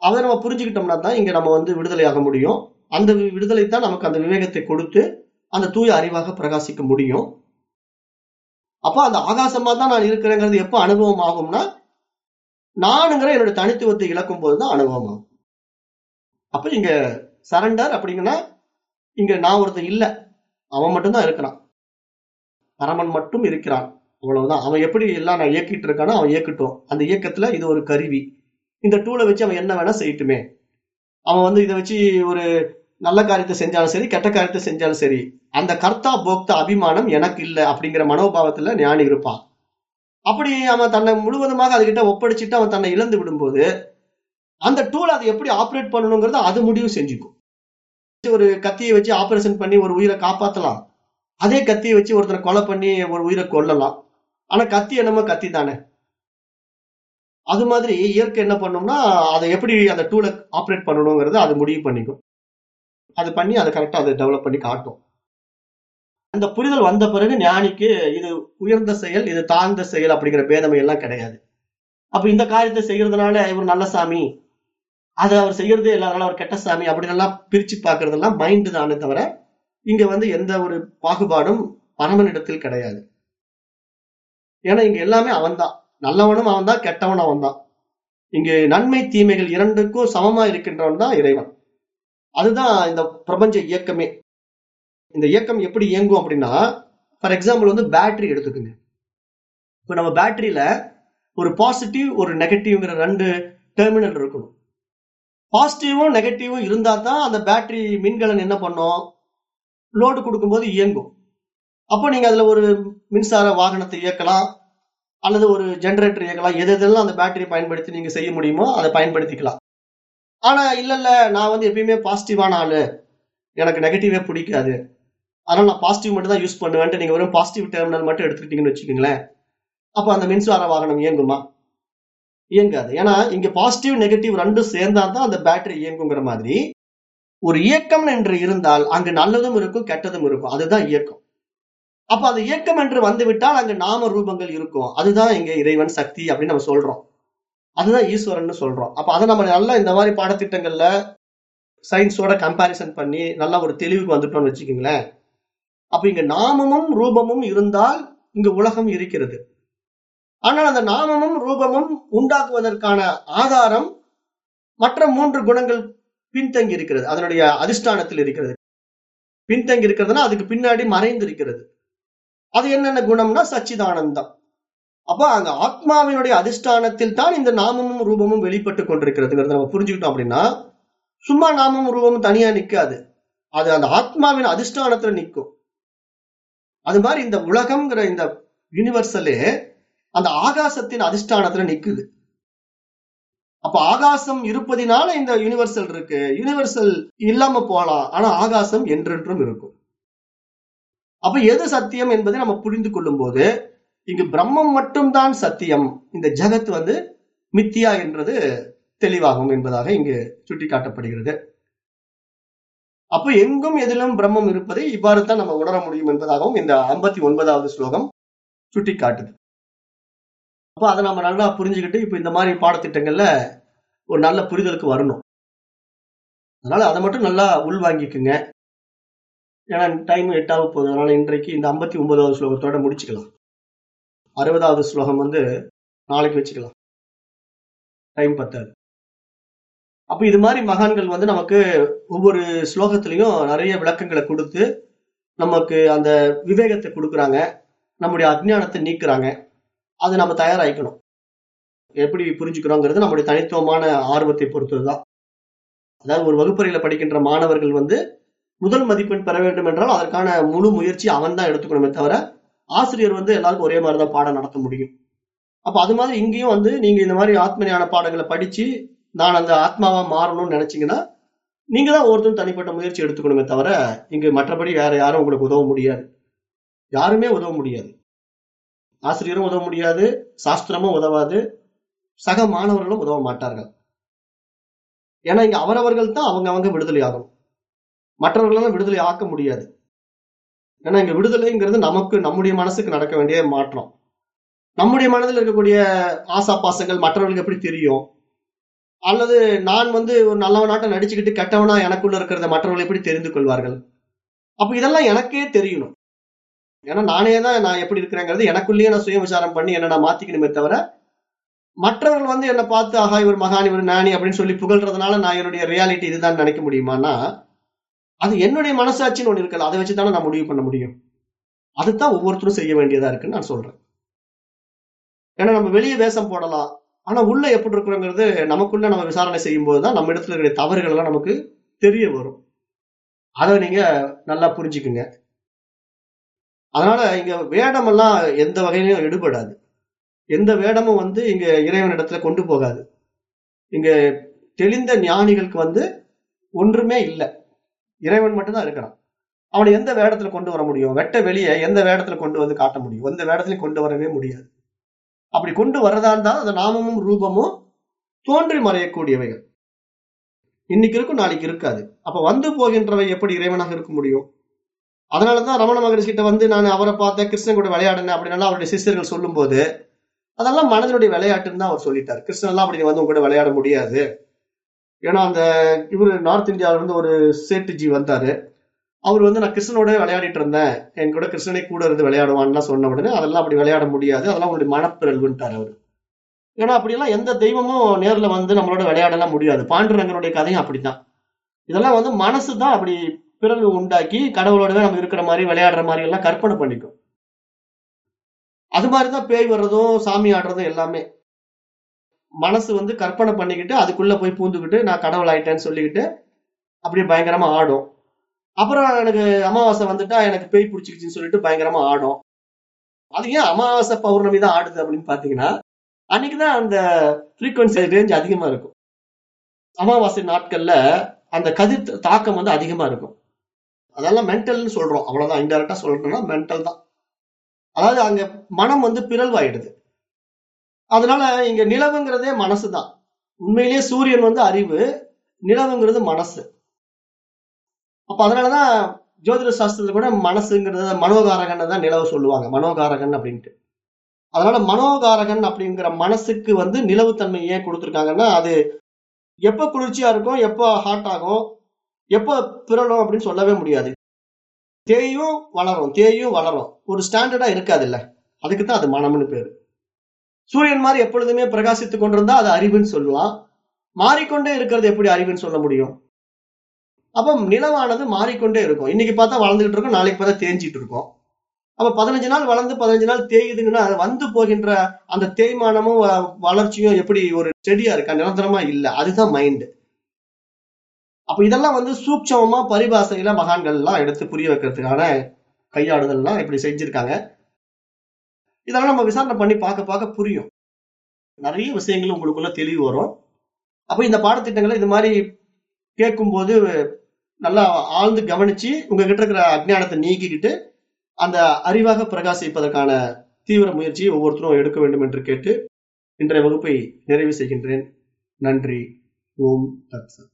அதை நம்ம புரிஞ்சுக்கிட்டோம்னா தான் இங்க நம்ம வந்து விடுதலையாக முடியும். அந்த விடுதலை தான் நமக்கு அந்த விவேகத்தை கொடுத்து அந்த தூய அறிவாக பிரகாசிக்க முடியும். அப்போ அந்த ஆகாசமா தான் நான் இருக்கிறேங்கிறது எப்போ அனுபவம் ஆகும்னா நானுங்கிற என்னோட தனித்துவத்தை இழக்கும் போது தான் அனுபவம் ஆகும். அப்ப இங்க சரண்டர் அப்படிங்கன்னா இங்க நான் ஒருத்தன் இல்லை. அவன் மட்டும்தான் இருக்கிறான். பரமன் மட்டும் இருக்கிறான். அவ்வளவுதான். அவன் எப்படி எல்லாம் நான் இயக்கிட்டு இருக்கானோ அவன் இயக்கட்டும். அந்த இயக்கத்துல இது ஒரு கருவி. இந்த டூலை வச்சு அவன் என்ன வேணா செய்யட்டுமே. அவன் வந்து இதை வச்சு ஒரு நல்ல காரியத்தை செஞ்சாலும் சரி கெட்ட காரியத்தை செஞ்சாலும் சரி அந்த கர்த்தா போக்தா அபிமானம் எனக்கு இல்லை அப்படிங்கிற மனோபாவத்துல ஞானி இருப்பான். அப்படி அவன் தன்னை முழுவதுமாக அதுகிட்ட ஒப்படைச்சிட்டு அவன் தன்னை இழந்து விடும்போது அந்த டூல் அதை எப்படி ஆப்ரேட் பண்ணணுங்கிறத அது முடிவு செஞ்சுக்கும். ஒரு கத்தியை வச்சு ஆபரேஷன் பண்ணி ஒரு உயிரை காப்பாத்தலாம். அதே கத்தியை வச்சு ஒருத்தரை கொலை பண்ணி ஒரு உயிரை கொல்லலாம். ஆனா கத்தி என்னமோ கத்தி தானே. அது மாதிரி இயற்கை என்ன பண்ணோம்னா அதை எப்படி அந்த டூலை ஆப்ரேட் பண்ணணுங்கிறத அது முடிவு பண்ணிக்கும். அது பண்ணி அதை கரெக்டா அதை டெவலப் பண்ணி காட்டும். அந்த புரிதல் வந்த பிறகு ஞானிக்கு இது உயர்ந்த செயல் இது தாழ்ந்த செயல் அப்படிங்கிற பேதமை எல்லாம் கிடையாது. அப்ப இந்த காரியத்தை செய்யறதுனால இவர் நல்ல சாமி. அதை அவர் செய்யறதே இல்லை அவர் கெட்ட சாமி அப்படின்னு எல்லாம் பிரிச்சு பார்க்கறதெல்லாம் மைண்டு தானே தவிர இங்க வந்து எந்த ஒரு பாகுபாடும் பரமனிடத்தில் கிடையாது. ஏன்னா இங்க எல்லாமே அவன்தான். நல்லவனும் அவன் தான் கெட்டவனும் அவன் தான் இங்கு நன்மை தீமைகள் இரண்டுக்கும் சமமா இருக்கின்றவன் தான் இறைவன். அதுதான் இந்த பிரபஞ்ச இயக்கமே. இந்த இயக்கம் எப்படி இயங்கும் அப்படின்னா ஃபார் எக்ஸாம்பிள் வந்து பேட்டரி எடுத்துக்கோங்க. இப்போ நம்ம பேட்டரியில ஒரு பாசிட்டிவ் ஒரு நெகட்டிவ்ங்கிற ரெண்டு டெர்மினல் இருக்கணும். பாசிட்டிவும் நெகட்டிவும் இருந்தால் தான் அந்த பேட்டரி மின்கலன் என்ன பண்ணும்? லோடு கொடுக்கும்போது இயங்கும். அப்போ நீங்கள் அதில் ஒரு மின்சார வாகனத்தை இயக்கலாம். அல்லது ஒரு ஜென்ரேட்டர் இயக்கலாம். எது எதெல்லாம் அந்த பேட்டரி பயன்படுத்தி நீங்க செய்ய முடியுமோ அதை பயன்படுத்திக்கலாம். ஆனா இல்ல இல்ல நான் வந்து எப்பயுமே பாசிட்டிவான ஆளு. எனக்கு நெகட்டிவே பிடிக்காது. அதனால நான் பாசிட்டிவ் மட்டும் தான் யூஸ் பண்ணுவேன்ட்டு நீங்க வெறும் பாசிட்டிவ் டெர்மினல் மட்டும் எடுத்துக்கிட்டீங்கன்னு வச்சுக்கோங்களேன். அப்ப அந்த மின்சார வாகனம் இயங்குமா? இயங்காது. ஏன்னா இங்க பாசிட்டிவ் நெகட்டிவ் ரெண்டும் சேர்ந்தா தான் அந்த பேட்டரி இயங்குங்கிற மாதிரி. ஒரு இயக்கம் என்று இருந்தால் அங்கு நல்லதும் இருக்கும் கெட்டதும் இருக்கும். அதுதான் இயக்கம். அப்ப அது இயக்கம் என்று வந்துவிட்டால் அங்க அங்கு நாம ரூபங்கள் இருக்கும். அதுதான் இங்க இறைவன் சக்தி அப்படின்னு நம்ம சொல்றோம். அதுதான் ஈஸ்வரன் சொல்றோம். அப்ப அதை நம்ம நல்லா இந்த மாதிரி பாடத்திட்டங்கள்ல சயின்ஸோட கம்பாரிசன் பண்ணி நல்லா ஒரு தெளிவுக்கு வந்துட்டோம்னு வச்சுக்கோங்களேன். அப்ப இங்க நாமமும் ரூபமும் இருந்தால் இங்கு உலகம் இருக்கிறது. ஆனால் அந்த நாமமும் ரூபமும் உண்டாக்குவதற்கான ஆதாரம் மற்ற மூன்று குணங்கள் பின்தங்கி இருக்கிறது. அதனுடைய அதிஷ்டானத்தில் இருக்கிறது. பின்தங்கி இருக்கிறதுனா அதுக்கு பின்னாடி மறைந்து இருக்கிறது அது என்னென்ன குணம்னா சச்சிதானந்தம். அப்போ அங்க ஆத்மாவினுடைய அதிஷ்டானத்தில் தான் இந்த நாமமும் ரூபமும் வெளிப்பட்டு கொண்டிருக்கிறதுங்கிறத நம்ம புரிஞ்சுக்கிட்டோம் அப்படின்னா சும்மா நாமமும் ரூபமும் தனியா நிக்காது. அது அந்த ஆத்மாவின் அதிஷ்டானத்துல நிற்கும். அது மாதிரி இந்த உலகம்ங்கிற இந்த யூனிவர்சலே அந்த ஆகாசத்தின் அதிஷ்டானத்துல நிக்குது. அப்ப ஆகாசம் இருப்பதினால இந்த யூனிவர்சல் இருக்கு. யூனிவர்சல் இல்லாம போகலாம். ஆனா ஆகாசம் என்றென்றும் இருக்கும். அப்ப எது சத்தியம் என்பதை நம்ம புரிந்து கொள்ளும் போது இங்கு பிரம்மம் மட்டும்தான் சத்தியம். இந்த ஜகத் வந்து மித்தியா என்றது தெளிவாகும் என்பதாக இங்கு சுட்டிக்காட்டப்படுகிறது. அப்ப எங்கும் எதிலும் பிரம்மம் இருப்பதை இவ்வாறு தான் நம்ம உணர முடியும் என்பதாகவும் இந்த ஐம்பத்தி ஒன்பதாவது ஸ்லோகம் சுட்டிக்காட்டுது. அப்ப அதை நம்ம நல்லா புரிஞ்சுக்கிட்டு இப்ப இந்த மாதிரி பாடத்திட்டங்கள்ல ஒரு நல்ல புரிதலுக்கு வரணும். அதனால அதை மட்டும் நல்லா உள்வாங்கிக்குங்க. ஏன்னா டைம் எட்டாவது போகுது. அதனால இன்றைக்கு இந்த ஐம்பத்தி ஒன்பதாவது ஸ்லோகத்தோட முடிச்சுக்கலாம். அறுபதாவது ஸ்லோகம் வந்து நாளைக்கு வச்சுக்கலாம். டைம் பத்தாது. அப்போ இது மாதிரி மகான்கள் வந்து நமக்கு ஒவ்வொரு ஸ்லோகத்திலையும் நிறைய விளக்கங்களை கொடுத்து நமக்கு அந்த விவேகத்தை கொடுக்குறாங்க. நம்முடைய அஜ்ஞானத்தை நீக்குறாங்க. அது நம்ம தயாராகிக்கணும். எப்படி புரிஞ்சுக்கிறோங்கிறது நம்முடைய தனித்துவமான ஆர்வத்தை பொறுத்ததுதான். அதாவது ஒரு வகுப்பறையில் படிக்கின்ற மாணவர்கள் வந்து முதல் மதிப்பெண் பெற வேண்டும் என்றால் அதற்கான முழு முயற்சி அவன் தான் எடுத்துக்கணுமே தவிர ஆசிரியர் வந்து எல்லாருக்கும் ஒரே மாதிரி தான் பாடம் நடத்த முடியும். அப்ப அது மாதிரி இங்கேயும் வந்து நீங்க இந்த மாதிரி ஆத்ம ஞான பாடங்களை படிச்சு நான் அந்த ஆத்மாவா மாறணும்னு நினைச்சீங்கன்னா நீங்க தான் ஒருத்தரும் தனிப்பட்ட முயற்சி எடுத்துக்கணுமே தவிர இங்கு மற்றபடி வேற யாரும் உங்களுக்கு உதவ முடியாது. யாருமே உதவ முடியாது. ஆசிரியரும் உதவ முடியாது சாஸ்திரமும் உதவாது சக மாணவர்களும் உதவ மாட்டார்கள். ஏன்னா இங்க அவரவர்கள் தான் அவங்க அவங்க விடுதலை ஆகும் மற்றவர்களெல்லாம் விடுதலை ஆக்க முடியாது. ஏன்னா இங்க விடுதலைங்கிறது நமக்கு நம்முடைய மனசுக்கு நடக்க வேண்டிய மாற்றம். நம்முடைய மனதில் இருக்கக்கூடிய ஆசா பாசங்கள் மற்றவர்களுக்கு எப்படி தெரியும்? அல்லது நான் வந்து ஒரு நல்லவனாட்டம் நடிச்சுக்கிட்டு கெட்டவனா எனக்குள்ள இருக்கிறத மற்றவர்கள் எப்படி தெரிந்து கொள்வார்கள்? அப்ப இதெல்லாம் எனக்கே தெரியணும். ஏன்னா நானே தான் நான் எப்படி இருக்கிறேங்கிறது எனக்குள்ளேயே நான் சுய விசாரம் பண்ணி என்ன நான் மாத்திக்கணுமே தவிர மற்றவர்கள் வந்து என்னை பார்த்து ஆகா இவர் மகான் இவர் நாணி அப்படின்னு சொல்லி புகழ்றதுனால நான் என்னுடைய ரியாலிட்டி இதுதான் நினைக்க முடியுமானா அது என்னுடைய மனசாட்சின்னு ஒண்ணு இருக்கல அதை வச்சு தானே நான் முடிவு பண்ண முடியும். அதுதான் ஒவ்வொருத்தரும் செய்ய வேண்டியதா இருக்குன்னு நான் சொல்றேன். ஏன்னா நம்ம வெளியே வேஷம் போடலாம். ஆனா உள்ள எப்படி இருக்கிறோங்கிறது நமக்குள்ள நம்ம விசாரணை செய்யும் போதுதான் நம்ம இடத்துல இருக்கிற தவறுகள் எல்லாம் நமக்கு தெரிய வரும். அதை நீங்க நல்லா புரிஞ்சுக்குங்க. அதனால இங்க வேடம் எல்லாம் எந்த வகையிலும் எடுபடாது. எந்த வேடமும் வந்து இங்க இறைவன் இடத்துல கொண்டு போகாது. இங்க தெளிந்த ஞானிகளுக்கு வந்து ஒன்றுமே இல்லை. இறைவன் மட்டும்தான் இருக்கிறான். அவனை எந்த வேடத்துல கொண்டு வர முடியும்? வெட்ட வெளியே எந்த வேடத்துல கொண்டு வந்து காட்ட முடியும்? எந்த வேடத்திலையும் கொண்டு வரவே முடியாது. அப்படி கொண்டு வரதா இருந்தால் அந்த நாமமும் ரூபமும் தோன்றி மறையக்கூடியவைகள். இன்னைக்கு இருக்கும் நாளைக்கு இருக்காது. அப்ப வந்து போகின்றவை எப்படி இறைவனாக இருக்க முடியும்? அதனாலதான் ரமண மகரிஷி கிட்ட வந்து நான் அவரை பார்த்தேன் கிருஷ்ணன் கூட விளையாடினேன் அப்படின்னா அவருடைய சிஷ்யர்கள் சொல்லும் போது அதெல்லாம் மனதனுடைய விளையாட்டுன்னு தான் அவர் சொல்லிட்டார். கிருஷ்ணன் எல்லாம் அப்படி வந்து உங்க கூட விளையாட முடியாது. ஏன்னா அந்த இவரு நார்த் இந்தியாவில இருந்து ஒரு சேட்டுஜி வந்தாரு. அவர் வந்து நான் கிருஷ்ணனோட விளையாடிட்டு இருந்தேன். என் கூட கிருஷ்ணனை கூட இருந்து விளையாடுவான்லாம் சொன்ன உடனே அதெல்லாம் அப்படி விளையாட முடியாது. அதெல்லாம் உங்களுடைய மனப்பிறல்வுன்ட்டார் அவர். ஏன்னா அப்படியெல்லாம் எந்த தெய்வமும் நேரில் வந்து நம்மளோட விளையாடலாம் முடியாது. பாண்டுரங்கனுடைய கதையும் அப்படித்தான். இதெல்லாம் வந்து மனசு தான் அப்படி பிறகு உண்டாக்கி கடவுளோடவே நம்ம இருக்கிற மாதிரி விளையாடுற மாதிரி எல்லாம் கற்பனை பண்ணிக்கும். அது மாதிரிதான் பேய் வர்றதும் சாமி ஆடுறதும் எல்லாமே. மனசு வந்து கற்பனை பண்ணிக்கிட்டு அதுக்குள்ள போய் பூந்துக்கிட்டு நான் கடவுள் ஆயிட்டேன்னு சொல்லிக்கிட்டு அப்படியே பயங்கரமா ஆடும். அப்புறம் எனக்கு அமாவாசை வந்துட்டா எனக்கு பேய் பிடிச்சிக்கிச்சுன்னு சொல்லிட்டு பயங்கரமா ஆடும். அது ஏன் அமாவாசை பௌர்ணமி தான் ஆடுது அப்படின்னு பாத்தீங்கன்னா அன்னைக்குதான் அந்த ஃப்ரீக்வன்சி ரேஞ்ச் அதிகமா இருக்கும். அமாவாசை நாட்கள்ல அந்த கதிர் தாக்கம் வந்து அதிகமா இருக்கும். அதெல்லாம் மென்டல்னு சொல்றோம். அவ்வளவுதான். இன்டெரக்டா சொல்றோம்னா மென்டல் தான். அதாவது அங்க மனம் வந்து பிறல்வாயிடுது அதனால இங்க நிலவுங்கிறதே மனசு தான் உண்மையிலேயே சூரியன் வந்து அறிவு நிலவுங்கிறது மனசு. அப்ப அதனாலதான் ஜோதிட சாஸ்திரத்துல கூட மனசுங்கிறத மனோகாரகன் தான் நிலவு சொல்லுவாங்க. மனோகாரகன் அப்படின்ட்டு. அதனால மனோகாரகன் அப்படிங்கிற மனசுக்கு வந்து நிலவுத்தன்மை ஏன் கொடுத்துருக்காங்கன்னா அது எப்ப குளிர்ச்சியா இருக்கும் எப்ப ஹாட் ஆகும் எப்ப பிறலும் அப்படின்னு சொல்லவே முடியாது. தேயும் வளரும் தேயும் வளரும். ஒரு ஸ்டாண்டர்டா இருக்காது இல்ல அதுக்கு தான் அது மனம்னு பேரு. சூரியன் மாதிரி எப்பொழுதுமே பிரகாசித்துக் கொண்டிருந்தா அது அறிவுன்னு சொல்லலாம் மாறிக்கொண்டே இருக்கிறது எப்படி அறிவுன்னு சொல்ல முடியும்? அப்போ நிலவானது மாறிக்கொண்டே இருக்கும். இன்னைக்கு பார்த்தா வளர்ந்துகிட்டு இருக்கும் நாளைக்கு பார்த்தா தேஞ்சிட்டு இருக்கும். அப்ப பதினஞ்சு நாள் வளர்ந்து பதினஞ்சு நாள் தேயுதுங்கன்னா அது வந்து போகின்ற அந்த தேய்மானமும் வ- வளர்ச்சியும் எப்படி ஒரு செடியா இருக்கா? நிரந்தரமா இல்ல. அதுதான் மைண்டு அப்ப இதெல்லாம் வந்து சூட்சமமா பரிபாசையில மகான்கள் எல்லாம் எடுத்து புரிய வைக்கிறதுக்கான கையாடுதல்லாம் இப்படி செஞ்சிருக்காங்க. இதெல்லாம் நம்ம விசாரணை பண்ணி பார்க்க பார்க்க புரியும். நிறைய விஷயங்கள் உங்களுக்குள்ள தெளிவு வரும். அப்போ இந்த பாடத்திட்டங்களை இது மாதிரி கேட்கும்போது நல்லா ஆழ்ந்து கவனிச்சு உங்ககிட்ட இருக்கிற அஜ்ஞானத்தை நீக்கிக்கிட்டு அந்த அறிவாக பிரகாசிப்பதற்கான தீவிர முயற்சியை ஒவ்வொருத்தரும் எடுக்க வேண்டும் என்று கேட்டு இன்றைய வகுப்பை நிறைவு செய்கின்றேன். நன்றி. ஓம் தத்